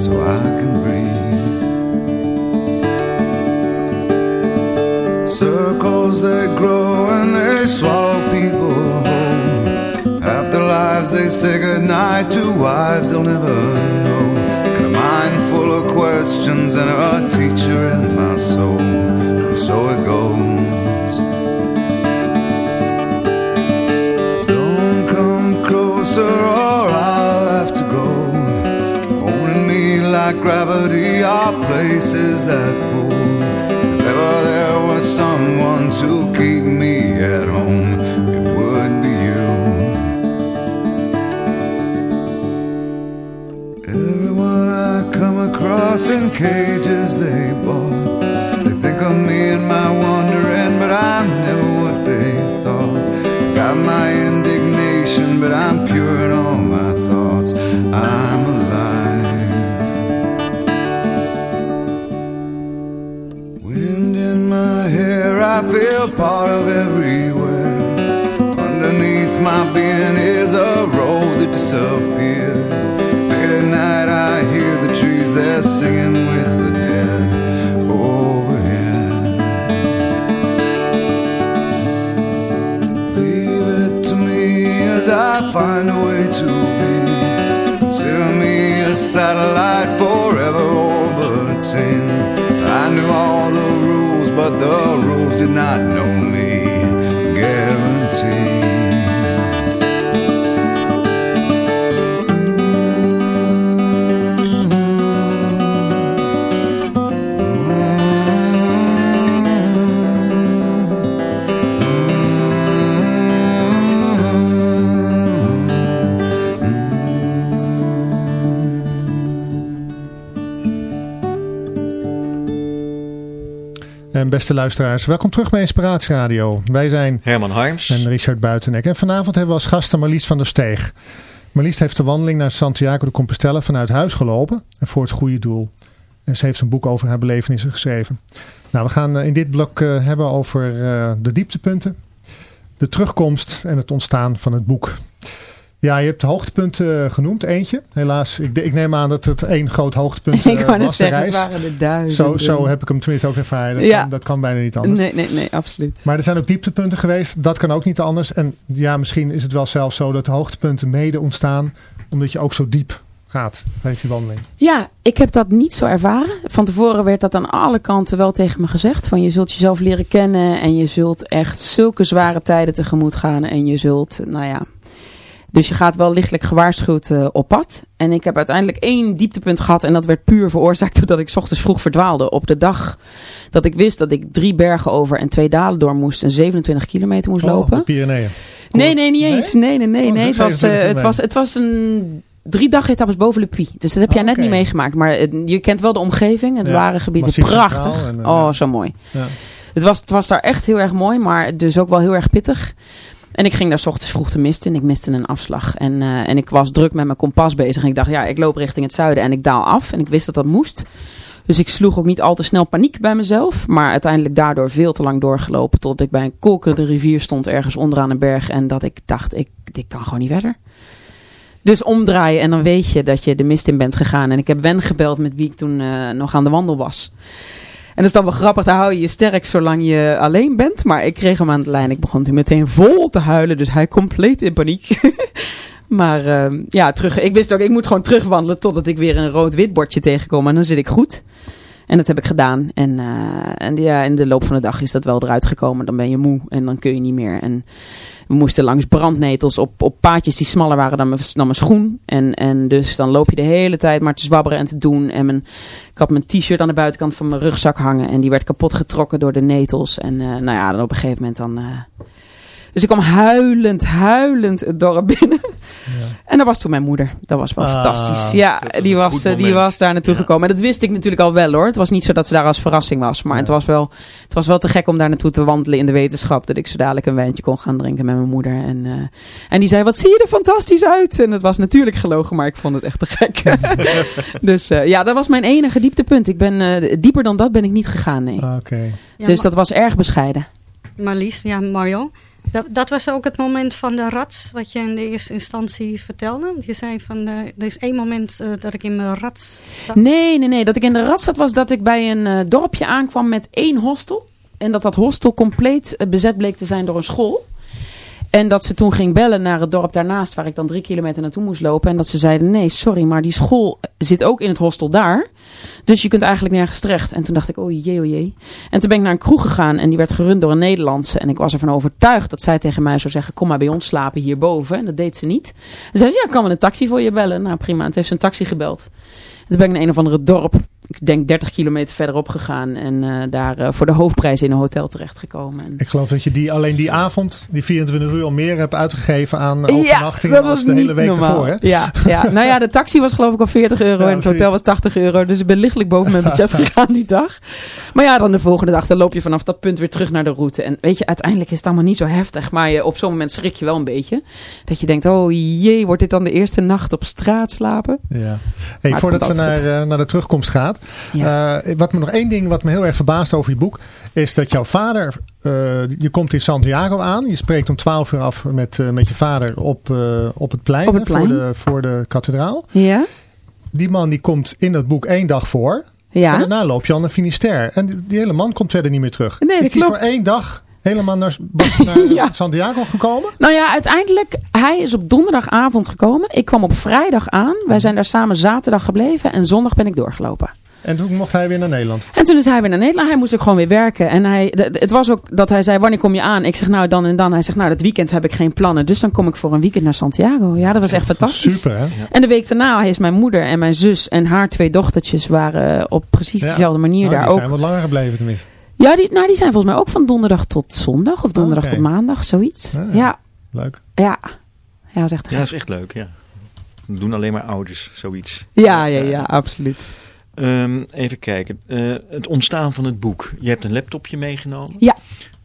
so I can breathe. Circles they grow and they swallow people whole. After lives they say goodnight to wives they'll never gravity are places that pull. If ever there was someone to keep me at home, it would be you. Everyone I come across in cages they bought. They think of me and my wandering, but I'm part of everywhere. Underneath my being is a road that disappeared. Late at night, I hear the trees, they're singing with the dead overhead. Leave it to me as I find a way to be. Consider me a satellite forever orbiting. I knew all the rules, but the beste luisteraars, welkom terug bij Inspiratie Radio. Wij zijn Herman Harms. en Richard Buitenek. En vanavond hebben we als gasten Marlies van der Steeg. Marlies heeft de wandeling naar Santiago de Compostela vanuit huis gelopen. En voor het goede doel. En ze heeft een boek over haar belevenissen geschreven. Nou, we gaan eh, in dit blok eh, hebben over eh, de dieptepunten. De terugkomst en het ontstaan van het boek. Ja, je hebt hoogtepunten eh, genoemd, eentje. Helaas, ik, ik neem aan dat het één groot hoogtepunt ik eh, was, de zeggen, het waren er duizenden. Zo, zo heb ik hem tenminste ook ervaren. Dat, Ja. kan, dat kan bijna niet anders. Nee, nee, nee, absoluut. Maar er zijn ook dieptepunten geweest. Dat kan ook niet anders. En ja, misschien is het wel zelfs zo dat de hoogtepunten mede ontstaan. Omdat je ook zo diep gaat tijdens die wandeling. Ja, ik heb dat niet zo ervaren. Van tevoren werd dat aan alle kanten wel tegen me gezegd. Van je zult jezelf leren kennen en je zult echt zulke zware tijden tegemoet gaan. En je zult, nou ja... Dus je gaat wel lichtelijk gewaarschuwd eh, op pad. En ik heb uiteindelijk één dieptepunt gehad. En dat werd puur veroorzaakt doordat ik 's ochtends vroeg verdwaalde. Op de dag dat ik wist dat ik drie bergen over en twee dalen door moest. En 27 kilometer moest Oh, lopen. de Pyreneeën. Nee, nee, niet eens. Nee, nee, nee. Oh, nee. Het, was, 27 eh, het, was, het was een drie dag etappes boven Le Puy. Dus dat heb jij Oh, net oké. niet meegemaakt. Maar het- je kent wel de omgeving. Het Ja, waren gebieden prachtig. en, eh, oh, zo mooi. Ja. Het was, het was daar echt heel erg mooi, maar dus ook wel heel erg pittig. En ik ging daar 's ochtends vroeg te misten en ik miste een afslag. En, eh, en ik was druk met mijn kompas bezig. En ik dacht, ja, ik loop richting het zuiden en ik daal af. En ik wist dat dat moest. Dus ik sloeg ook niet al te snel paniek bij mezelf. Maar uiteindelijk daardoor veel te lang doorgelopen. Tot ik bij een kolkende rivier stond ergens onderaan een berg. En dat ik dacht, ik, dit kan gewoon niet verder. Dus omdraaien en dan weet je dat je de mist in bent gegaan. En ik heb Wen gebeld met wie ik toen eh, nog aan de wandel was. En dat is dan wel grappig, dan hou je je sterk zolang je alleen bent. Maar ik kreeg hem aan de lijn. Ik begon toen meteen vol te huilen. Dus hij compleet in paniek. maar eh, ja, terug, ik wist ook, ik moet gewoon terugwandelen totdat ik weer een rood-wit bordje tegenkom. En dan zit ik goed. En dat heb ik gedaan. En, uh, en ja, in de loop van de dag is dat wel eruit gekomen. Dan ben je moe en dan kun je niet meer. En we moesten langs brandnetels op, op paadjes die smaller waren dan mijn, dan mijn schoen. En, en dus dan loop je de hele tijd maar te zwabberen en te doen. En mijn, ik had mijn t-shirt aan de buitenkant van mijn rugzak hangen. En die werd kapot getrokken door de netels. En uh, nou ja, dan op een gegeven moment dan... Uh, dus ik kwam huilend, huilend het dorp binnen. Ja. En dat was toen mijn moeder. Dat was wel ah, fantastisch. Ja, die was, die was daar naartoe ja. gekomen. En dat wist ik natuurlijk al wel hoor. Het was niet zo dat ze daar als verrassing was. Maar ja. het, was wel, het was wel te gek om daar naartoe te wandelen in de wetenschap. Dat ik zo dadelijk een wijntje kon gaan drinken met mijn moeder. En, uh, en die zei, wat zie je er fantastisch uit. En het was natuurlijk gelogen, maar ik vond het echt te gek. dus uh, ja, dat was mijn enige dieptepunt. Ik ben, uh, dieper dan dat ben ik niet gegaan, nee. Ah, okay. dus dat was erg bescheiden. Marlies, ja Mario. Dat, dat, was ook het moment van de rats, wat je in de eerste instantie vertelde. Je zei van, uh, er is één moment uh, dat ik in mijn rats. Nee, nee, nee. Dat ik in de rats zat was dat ik bij een uh, dorpje aankwam met één hostel. En dat dat hostel compleet bezet bleek te zijn door een school. En dat ze toen ging bellen naar het dorp daarnaast, waar ik dan drie kilometer naartoe moest lopen. En dat ze zeiden, nee, sorry, maar die school zit ook in het hostel daar. Dus je kunt eigenlijk nergens terecht. En toen dacht ik, oh jee, oh jee. En toen ben ik naar een kroeg gegaan en die werd gerund door een Nederlandse. En ik was ervan overtuigd dat zij tegen mij zou zeggen, kom maar bij ons slapen hierboven. En dat deed ze niet. En zei ze, ja, kan wel een taxi voor je bellen. Nou prima, en toen heeft ze een taxi gebeld. En toen ben ik naar een of andere dorp ik denk 30 kilometer verderop gegaan en uh, daar uh, voor de hoofdprijs in een hotel terechtgekomen. En... Ik geloof dat je die alleen die avond, die 24 uur al meer hebt uitgegeven aan overnachtingen ja, als de hele week normaal. ervoor. Hè? Ja, ja, nou ja, de taxi was geloof ik al 40 euro ja, en het hotel was 80 euro. Dus ik ben lichtelijk boven mijn budget gegaan die dag. Maar ja, dan de volgende dag, dan loop je vanaf dat punt weer terug naar de route. En weet je, uiteindelijk is het allemaal niet zo heftig. Maar je, op zo'n moment schrik je wel een beetje. Dat je denkt, oh jee, wordt dit dan de eerste nacht op straat slapen? Ja. Hey, voordat we naar, uh, naar de terugkomst gaat. Ja. Uh, wat me nog één ding wat me heel erg verbaast over je boek. Is dat jouw vader, uh, je komt in Santiago aan. Je spreekt om 12 uur af met, uh, met je vader op, op het plein. Op het plein. Voor, de, voor de kathedraal. Ja. Die man die komt in dat boek één dag voor. Ja. En daarna loop je al naar Finisterre. En die, die, hele man komt verder niet meer terug. Nee, is die klopt. voor één dag helemaal naar, naar ja. Santiago gekomen? Nou ja, uiteindelijk, hij is op donderdagavond gekomen. Ik kwam op vrijdag aan. Wij zijn daar samen zaterdag gebleven en zondag ben ik doorgelopen. En toen mocht hij weer naar Nederland? En toen is hij weer naar Nederland. Hij moest ook gewoon weer werken. En hij, het was ook dat hij zei, wanneer kom je aan? Ik zeg, nou dan en dan. Hij zegt, nou dat weekend heb ik geen plannen. Dus dan kom ik voor een weekend naar Santiago. Ja, dat was echt fantastisch. Super hè? En de week daarna is mijn moeder en mijn zus en haar twee dochtertjes waren op precies dezelfde manier nou, daar die ook. zijn wat langer gebleven tenminste. Ja, die, nou, die zijn volgens mij ook van donderdag tot zondag. Of donderdag okay. tot maandag, zoiets. Ja, ja. Leuk. Ja. Ja, dat is echt Ja, dat is echt leuk, ja. We doen alleen maar ouders, zoiets. Ja, ja, ja, absoluut. Um, even kijken. Uh, het ontstaan van het boek. Je hebt een laptopje meegenomen. Ja.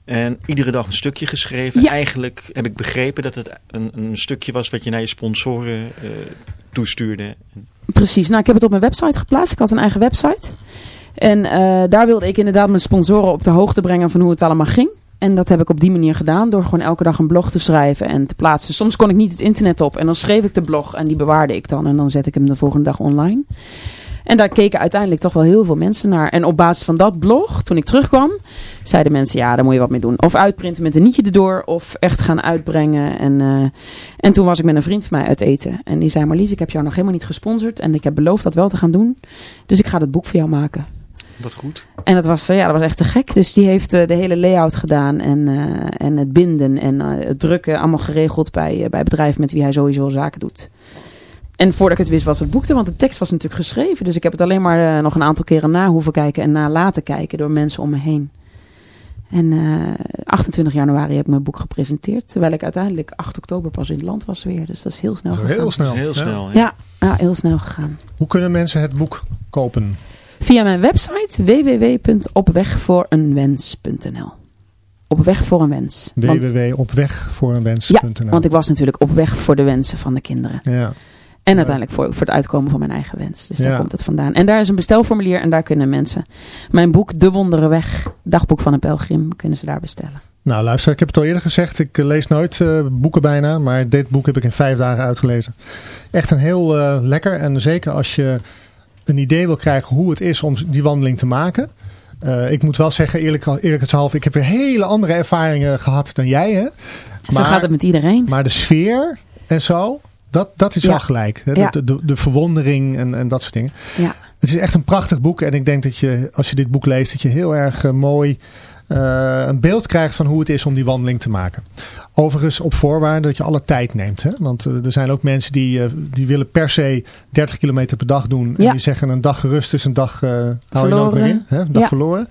En iedere dag een stukje geschreven. Ja. Eigenlijk heb ik begrepen dat het een, een stukje was wat je naar je sponsoren uh, toestuurde. Precies. Nou, ik heb het op mijn website geplaatst. Ik had een eigen website. En uh, daar wilde ik inderdaad mijn sponsoren op de hoogte brengen van hoe het allemaal ging. En dat heb ik op die manier gedaan door gewoon elke dag een blog te schrijven en te plaatsen. Soms kon ik niet het internet op en dan schreef ik de blog en die bewaarde ik dan. En dan zet ik hem de volgende dag online. En daar keken uiteindelijk toch wel heel veel mensen naar. En op basis van dat blog, toen ik terugkwam, zeiden mensen, ja, daar moet je wat mee doen. Of uitprinten met een nietje erdoor, of echt gaan uitbrengen. En, uh, en toen was ik met een vriend van mij uit eten. En die zei, Marlies, ik heb jou nog helemaal niet gesponsord. En ik heb beloofd dat wel te gaan doen. Dus ik ga het boek voor jou maken. Wat goed. En dat was, ja, dat was echt te gek. Dus die heeft uh, de hele layout gedaan en, uh, en het binden en uh, het drukken allemaal geregeld bij, bij bedrijven met wie hij sowieso zaken doet. En voordat ik het wist was het boekte, want de tekst was natuurlijk geschreven. Dus ik heb het alleen maar nog een aantal keren na hoeven kijken en na laten kijken door mensen om me heen. En 28 januari heb ik mijn boek gepresenteerd. Terwijl ik uiteindelijk 8 oktober pas in het land was weer. Dus dat is heel snel gegaan. Heel snel. Heel snel, ja. Ja, ja, heel snel gegaan. Hoe kunnen mensen het boek kopen? Via mijn website www.opwegvoorenwens.nl Op weg voor een wens. www.opwegvoorenwens.nl Ja, want ik was natuurlijk op weg voor de wensen van de kinderen. Ja. En uiteindelijk voor, voor het uitkomen van mijn eigen wens. Dus daar Ja. komt het vandaan. En daar is een bestelformulier en daar kunnen mensen mijn boek De Wonderenweg, dagboek van een pelgrim, kunnen ze daar bestellen. Nou luister, ik heb het al eerder gezegd. Ik eh, lees nooit uh, boeken bijna. Maar dit boek heb ik in vijf dagen uitgelezen. Echt een heel uh, lekker. En zeker als je een idee wil krijgen hoe het is om die wandeling te maken. Uh, ik moet wel zeggen, eerlijk, eerlijkheidshalve, ik heb weer hele andere ervaringen gehad dan jij. Hè? zo gaat het met iedereen. Maar de sfeer en zo, dat, dat is Ja. wel gelijk. Hè? Ja. De, de, de verwondering en, en dat soort dingen. Ja. Het is echt een prachtig boek. En ik denk dat je, als je dit boek leest, dat je heel erg eh, mooi uh, een beeld krijgt van hoe het is om die wandeling te maken. Overigens op voorwaarde dat je alle tijd neemt. Hè? Want uh, er zijn ook mensen die, uh, die willen per se 30 kilometer per dag doen. Ja. En die zeggen een dag gerust is een dag hou je in. Hè? Een dag ja. verloren.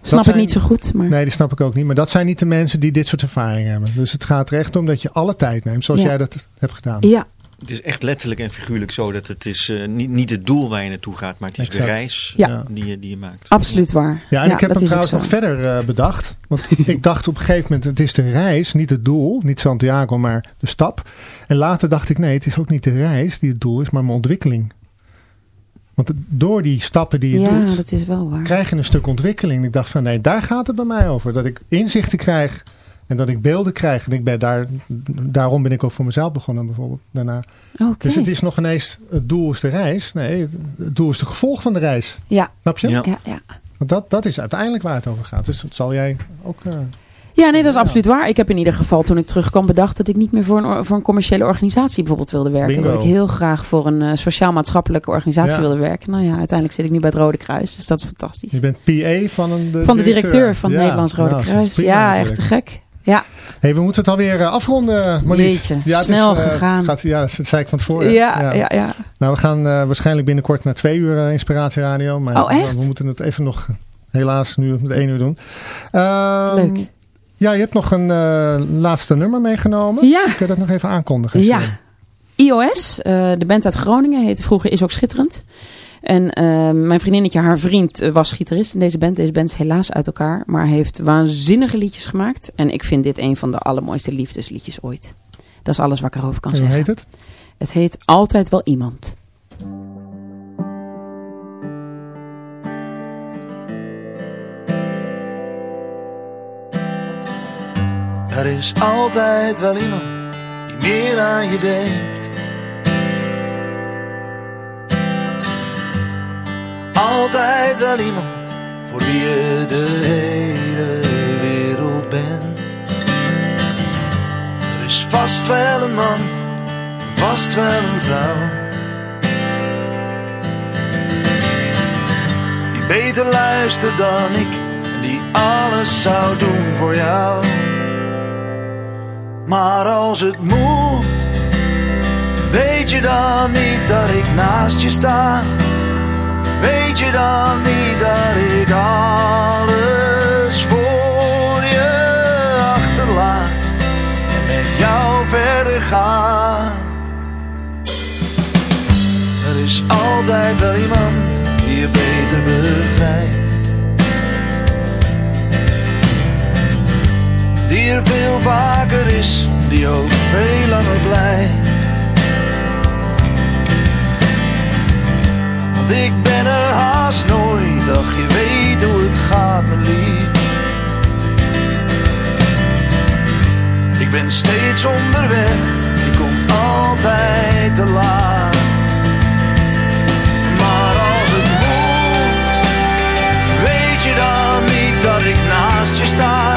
Snap zijn, ik niet zo goed. Maar... Nee, die snap ik ook niet. Maar dat zijn niet de mensen die dit soort ervaringen hebben. Dus het gaat er echt om dat je alle tijd neemt. Zoals ja. jij dat hebt gedaan. Ja, het is echt letterlijk en figuurlijk zo dat het is uh, niet, niet het doel waar je naartoe gaat, maar het is exact. de reis ja. die, je, die je maakt. Absoluut waar. Ja, en ja, ik heb hem trouwens nog verder uh, bedacht. Want ik dacht op een gegeven moment, het is de reis, niet het doel. Niet Santiago, maar de stap. En later dacht ik, nee, het is ook niet de reis die het doel is, maar mijn ontwikkeling. Want door die stappen die je ja, doet, dat is wel waar. krijg je een stuk ontwikkeling. Ik dacht van, nee, daar gaat het bij mij over. Dat ik inzichten krijg en dat ik beelden krijg. En ik ben daar, daarom ben ik ook voor mezelf begonnen bijvoorbeeld daarna. Okay. Dus het is nog ineens, het doel is de reis. Nee, het doel is de gevolg van de reis. Ja. Snap je? Ja. ja, ja. Want dat, dat is uiteindelijk waar het over gaat. Dus dat zal jij ook... Uh, ja, nee, dat is absoluut waar. Ik heb in ieder geval toen ik terugkwam bedacht dat ik niet meer voor een, voor een commerciële organisatie bijvoorbeeld wilde werken. Bingo. Dat ik heel graag voor een uh, sociaal-maatschappelijke organisatie ja. wilde werken. Nou ja, uiteindelijk zit ik nu bij het Rode Kruis, dus dat is fantastisch. Je bent PA van een de Van de directeur, directeur van het ja. Nederlands Rode nou, Kruis. Prima, ja, natuurlijk. echt te gek. Ja. hey, we moeten het alweer uh, afronden, Marlies. Jeetje, ja, het snel is, uh, gegaan. Gaat, ja, dat zei ik van tevoren. Ja, ja, ja. ja. Nou, we gaan uh, waarschijnlijk binnenkort naar twee uur Inspiratieradio. Maar oh, echt? we, moeten het even nog, helaas, nu met één uur doen. Leuk. Ja, je hebt nog een laatste nummer meegenomen. Ja. Kun je dat nog even aankondigen? Ja. IOS, de band uit Groningen, heette vroeger Is Ook Schitterend. En uh, mijn vriendinnetje, haar vriend, uh, was gitarist in deze band. Deze band is helaas uit elkaar, maar heeft waanzinnige liedjes gemaakt. En ik vind dit een van de allermooiste liefdesliedjes ooit. Dat is alles wat ik erover kan en zeggen. Hoe heet het? Het heet Altijd Wel Iemand. Er is altijd wel iemand die meer aan je denkt. Altijd wel iemand voor wie je de hele wereld bent. Er is vast wel een man, vast wel een vrouw. Die beter luistert dan ik die alles zou doen voor jou. Maar als het moet, weet je dan niet dat ik naast je sta? Weet je dan niet dat ik alles voor je achterlaat en met jou verder ga? Er is altijd wel iemand die je beter begrijpt. Die er veel vaker is, die ook veel langer blijft. Want ik ben er haast nooit, ach je weet hoe het gaat mijn lief. Ik ben steeds onderweg, ik kom altijd te laat. Maar als het moet, weet je dan niet dat ik naast je sta?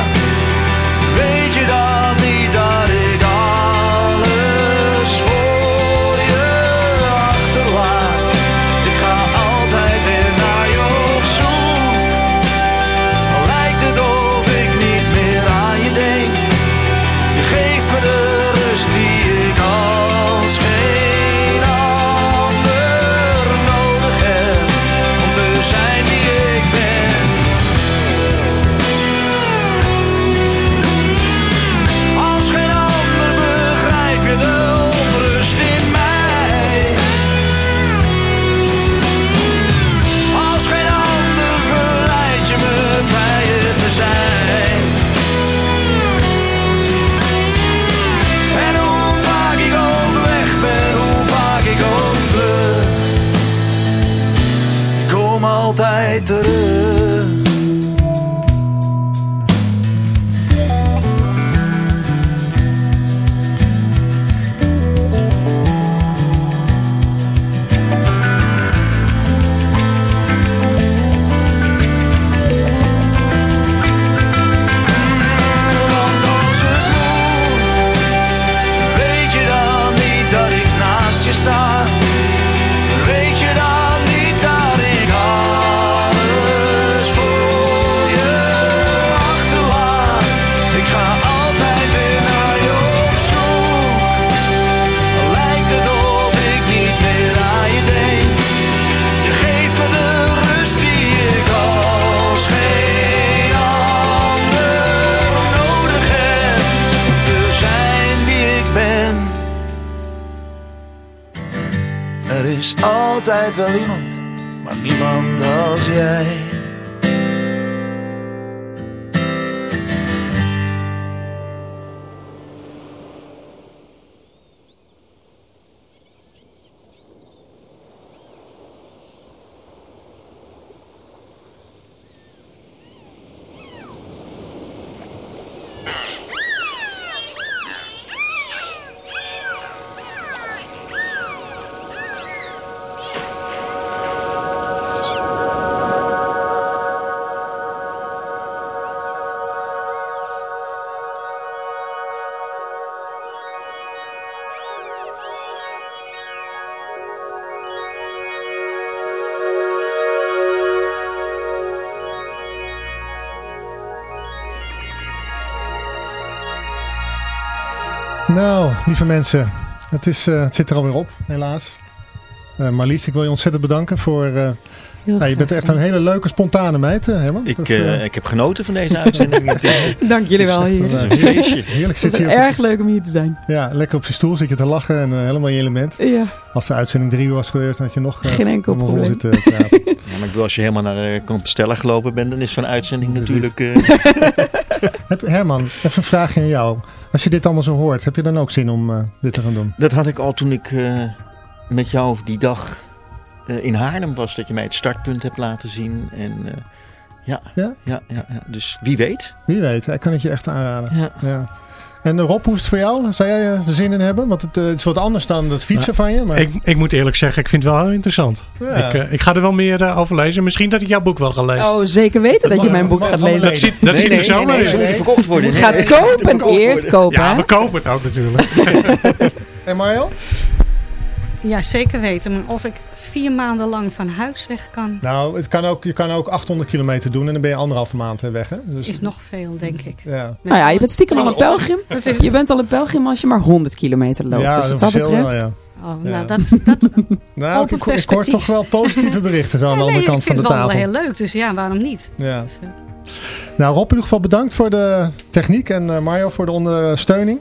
Altijd Nou, lieve mensen, het, is, uh, het zit er alweer op, helaas. Uh, Marlies, ik wil je ontzettend bedanken voor... Uh, nou, je bent echt een hele leuke, spontane meid, Herman. Ik, is, ik heb genoten van deze uitzending. het is, Dank jullie wel hier. Een, een feestje. Heerlijk zit hier erg leuk om hier te zijn. Ja, lekker op je stoel zit je te lachen en helemaal in je element. Ja. Als de uitzending drie uur was geweest, had je nog Geen enkel om probleem. zitten praten. Ja, maar ik bedoel, als je helemaal naar de Compostela gelopen bent, dan is zo'n uitzending natuurlijk... Heb, Herman, even een vraagje aan jou. Als je dit allemaal zo hoort, heb je dan ook zin om uh, dit te gaan doen? Dat had ik al toen ik uh, met jou die dag uh, in Haarlem was. Dat je mij het startpunt hebt laten zien. En ja, ja? Ja, ja, ja, dus wie weet. Wie weet, ik kan het je echt aanraden. Ja. ja. En Rob, hoe is het voor jou? Zou jij er zin in hebben? Want het, het, is wat anders dan het fietsen nou, van je. Maar... Ik, ik, moet eerlijk zeggen, ik vind het wel heel interessant. Ja. Ik, ik, ga er wel meer over lezen. Misschien dat ik jouw boek wel ga lezen. Oh, zeker weten dat, dat je mijn boek gaat lezen. Dat ziet, dat nee, ziet nee, er zo nee, nee, uit. nee, nee, verkocht worden. Je gaat kopen, eerst kopen. Ja, we kopen het ook natuurlijk. en Mario? Ja, zeker weten. Maar of ik vier maanden lang van huis weg kan... Nou, het kan ook, je kan ook 800 kilometer doen en dan ben je anderhalve maand weg. Hè? Dus, is nog veel, denk ik. Ja. Nou ja, je bent stiekem al een pelgrim. Je bent al een pelgrim als je maar 100 kilometer loopt. Ja, dus wat dat betreft... Wel, ja. Oh, nou, dat, dat nou, ik, hoor toch wel positieve berichten zo aan ja, de andere nee, kant van de tafel. tafel. Ik vind het wel heel leuk, dus ja, waarom niet? Ja. Dus, uh... Nou, Rob in ieder geval bedankt voor de techniek en uh, Mario voor de ondersteuning.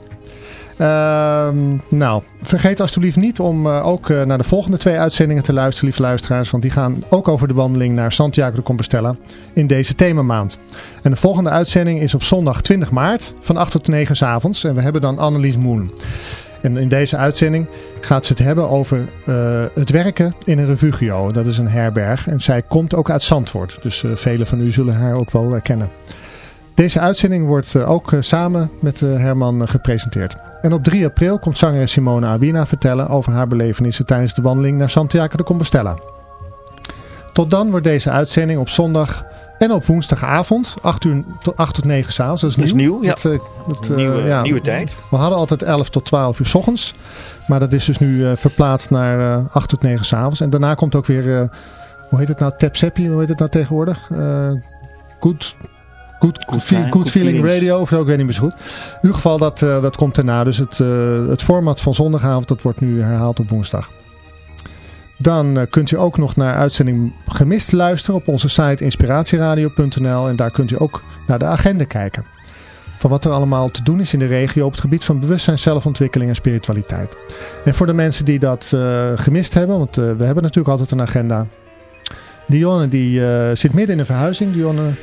Uh, nou, vergeet alsjeblieft niet om uh, ook uh, naar de volgende twee uitzendingen te luisteren, lieve luisteraars. Want die gaan ook over de wandeling naar Santiago de Compostela in deze themamaand. En de volgende uitzending is op zondag 20 maart van 8 tot 9 s avonds. En we hebben dan Annelies Moon. En in deze uitzending gaat ze het hebben over uh, het werken in een refugio. Dat is een herberg. En zij komt ook uit Zandvoort. Dus uh, velen van u zullen haar ook wel kennen. Deze uitzending wordt ook samen met Herman gepresenteerd. En op 3 april komt zangeres Simone Awina vertellen over haar belevenissen tijdens de wandeling naar Santiago de Compostela. Tot dan wordt deze uitzending op zondag en op woensdagavond, 8, uur tot 8 tot 9 s'avonds. Dat is Dat is nieuw. ja. Dat, dat, nieuwe, ja, nieuwe tijd. We hadden altijd 11 tot 12 uur s ochtends. Maar dat is dus nu uh, verplaatst naar uh, 8 tot 9 s'avonds. En daarna komt ook weer, hoe heet het nou, Tapseppi, hoe heet het nou tegenwoordig? Good, good, good, fe good, good Feeling. Radio, of zo, ik weet niet meer zo goed. In ieder geval, dat, dat komt daarna. Dus het, het format van zondagavond, dat wordt nu herhaald op woensdag. Dan uh, kunt u ook nog naar uitzending Gemist luisteren op onze site inspiratieradio.nl. En daar kunt u ook naar de agenda kijken. Van wat er allemaal te doen is in de regio op het gebied van bewustzijn, zelfontwikkeling en spiritualiteit. En voor de mensen die dat gemist hebben, want we hebben natuurlijk altijd een agenda. Dionne die zit midden in een verhuizing. Dionne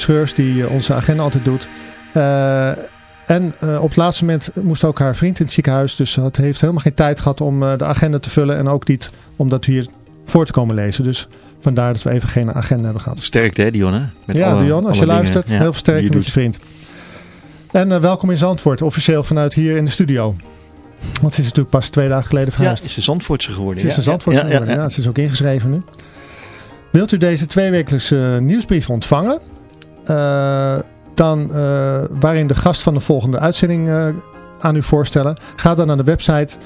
Scheurs die onze agenda altijd doet. En uh, op het laatste moment moest ook haar vriend in het ziekenhuis. Dus het heeft helemaal geen tijd gehad om de agenda te vullen. En ook niet om dat hier voor te komen lezen. Dus vandaar dat we even geen agenda hebben gehad. Sterkte hè Dionne? Met ja alle, Dionne, als je luistert. Heel veel sterkte je met je vriend. En uh, welkom in Zandvoort. Officieel vanuit hier in de studio. Want ze is natuurlijk pas twee dagen geleden verhuisd. Ja, is de Zandvoortse geworden. Ze is ja. een Zandvoortse ja, geworden, ja, ja. Ze is ook ingeschreven nu. Wilt u deze tweewekelijkse nieuwsbrief ontvangen? Dan, uh, waarin de gast van de volgende uitzending uh, aan u voorstellen. Ga dan naar de website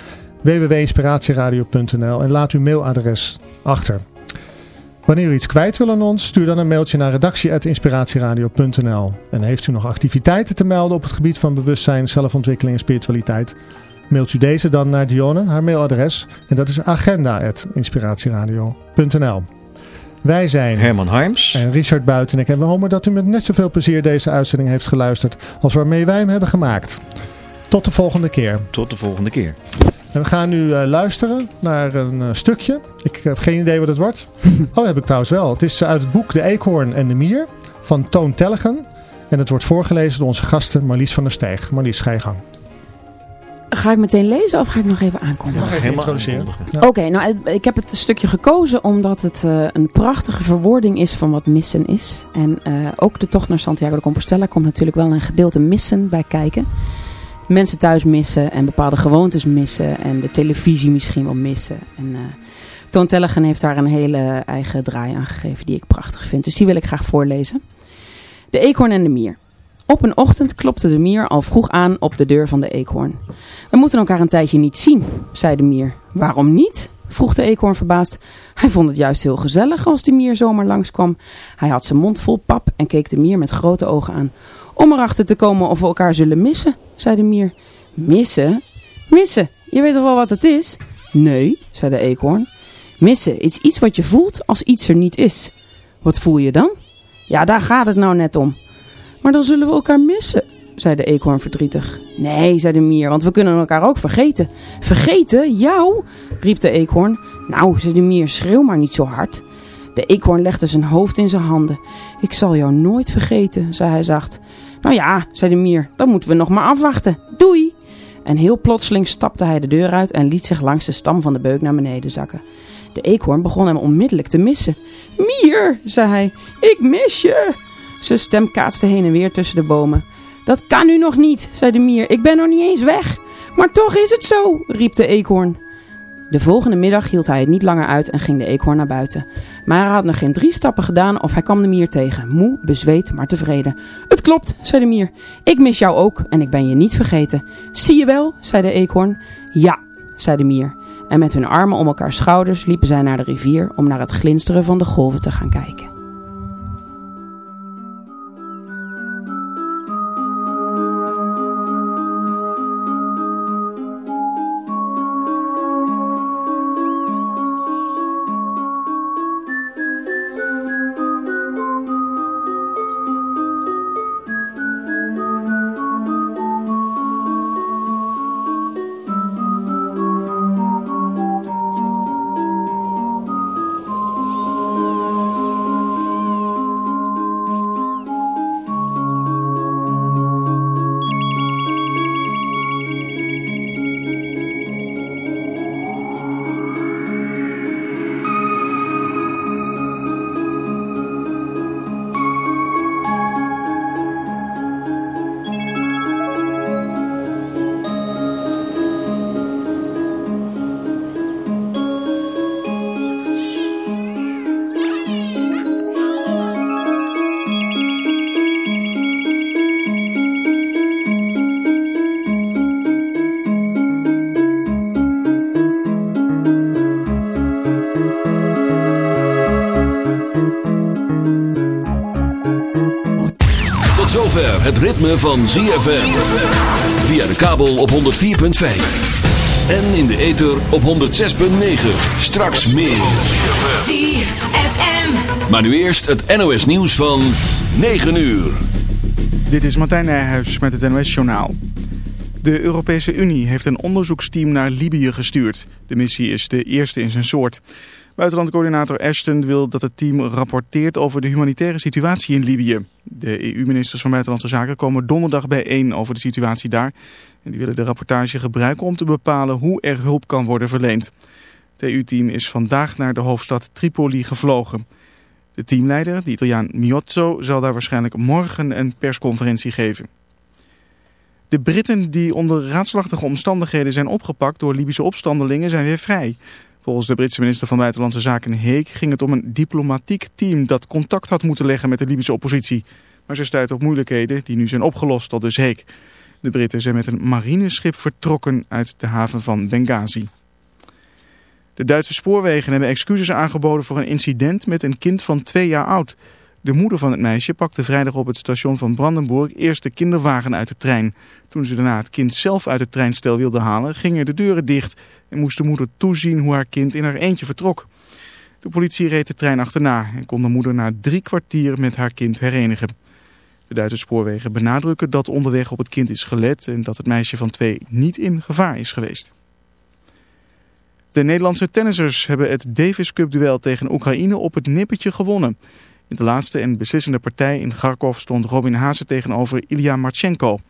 www.inspiratieradio.nl en laat uw mailadres achter. Wanneer u iets kwijt wil aan ons, stuur dan een mailtje naar redactie.inspiratieradio.nl. En heeft u nog activiteiten te melden op het gebied van bewustzijn, zelfontwikkeling en spiritualiteit, mailt u deze dan naar Dionne, haar mailadres. En dat is agenda.inspiratieradio.nl. Wij zijn Herman Harms en Richard Buitenek. En we hopen dat u met net zoveel plezier deze uitzending heeft geluisterd als waarmee wij hem hebben gemaakt. Tot de volgende keer. Tot de volgende keer. En we gaan nu uh, luisteren naar een uh, stukje. Ik heb geen idee wat het wordt. Oh, heb ik trouwens wel. Het is uit het boek De Eekhoorn en de Mier van Toon Tellegen. En het wordt voorgelezen door onze gasten Marlies van der Steeg. Marlies, ga je gang. Ga ik meteen lezen of ga ik nog even aankondigen? Nog even introduceren. Ja. Oké, okay, nou ik heb het stukje gekozen omdat het uh, een prachtige verwoording is van wat missen is. En uh, ook de tocht naar Santiago de Compostela komt natuurlijk wel een gedeelte missen bij kijken. Mensen thuis missen en bepaalde gewoontes missen en de televisie misschien wel missen. En uh, Toon Tellegen heeft daar een hele eigen draai aan gegeven die ik prachtig vind. Dus die wil ik graag voorlezen. De eekhoorn en de mier. Op een ochtend klopte de mier al vroeg aan op de deur van de eekhoorn. We moeten elkaar een tijdje niet zien, zei de mier. Waarom niet? vroeg de eekhoorn verbaasd. Hij vond het juist heel gezellig als de mier zomaar langskwam. Hij had zijn mond vol pap en keek de mier met grote ogen aan. Om erachter te komen of we elkaar zullen missen, zei de mier. Missen? Missen? Je weet toch wel wat het is? Nee, zei de eekhoorn. Missen is iets wat je voelt als iets er niet is. Wat voel je dan? Ja, daar gaat het nou net om. Maar dan zullen we elkaar missen, zei de eekhoorn verdrietig. Nee, zei de mier, want we kunnen elkaar ook vergeten. Vergeten? Jou? riep de eekhoorn. Nou, zei de mier, schreeuw maar niet zo hard. De eekhoorn legde zijn hoofd in zijn handen. Ik zal jou nooit vergeten, zei hij zacht. Nou ja, zei de mier, dan moeten we nog maar afwachten. Doei! En heel plotseling stapte hij de deur uit en liet zich langs de stam van de beuk naar beneden zakken. De eekhoorn begon hem onmiddellijk te missen. Mier, zei hij, ik mis je. Zijn stem kaatste heen en weer tussen de bomen. Dat kan nu nog niet, zei de mier. Ik ben nog niet eens weg. Maar toch is het zo, riep de eekhoorn. De volgende middag hield hij het niet langer uit en ging de eekhoorn naar buiten. Maar hij had nog geen drie stappen gedaan of hij kwam de mier tegen. Moe, bezweet, maar tevreden. Het klopt, zei de mier. Ik mis jou ook en ik ben je niet vergeten. Zie je wel, zei de eekhoorn. Ja, zei de mier. En met hun armen om elkaar schouders liepen zij naar de rivier om naar het glinsteren van de golven te gaan kijken. Het ritme van ZFM. Via de kabel op 104.5. En in de ether op 106.9. Straks meer. ZFM. Maar nu eerst het NOS nieuws van 9 uur. Dit is Martijn Nijhuis met het NOS journaal. De Europese Unie heeft een onderzoeksteam naar Libië gestuurd. De missie is de eerste in zijn soort. Buitenlandcoördinator Ashton wil dat het team rapporteert over de humanitaire situatie in Libië. De EU-ministers van Buitenlandse Zaken komen donderdag bijeen over de situatie daar. En die willen de rapportage gebruiken om te bepalen hoe er hulp kan worden verleend. Het EU-team is vandaag naar de hoofdstad Tripoli gevlogen. De teamleider, de Italiaan Miozzo, zal daar waarschijnlijk morgen een persconferentie geven. De Britten die onder raadslachtige omstandigheden zijn opgepakt door Libische opstandelingen zijn weer vrij. Volgens de Britse minister van Buitenlandse Zaken Heek ging het om een diplomatiek team dat contact had moeten leggen met de Libische oppositie. Maar ze stuit op moeilijkheden die nu zijn opgelost, tot dus Heek. De Britten zijn met een marineschip vertrokken uit de haven van Benghazi. De Duitse spoorwegen hebben excuses aangeboden voor een incident met een kind van twee jaar oud. De moeder van het meisje pakte vrijdag op het station van Brandenburg eerst de kinderwagen uit de trein. Toen ze daarna het kind zelf uit het treinstel wilde halen, gingen de deuren dicht en moest de moeder toezien hoe haar kind in haar eentje vertrok. De politie reed de trein achterna en kon de moeder na drie kwartier met haar kind herenigen. De Duitse spoorwegen benadrukken dat onderweg op het kind is gelet en dat het meisje van twee niet in gevaar is geweest. De Nederlandse tennissers hebben het Davis Cup duel tegen Oekraïne op het nippertje gewonnen. In de laatste en beslissende partij in Kharkov stond Robin Haase tegenover Ilya Marchenko.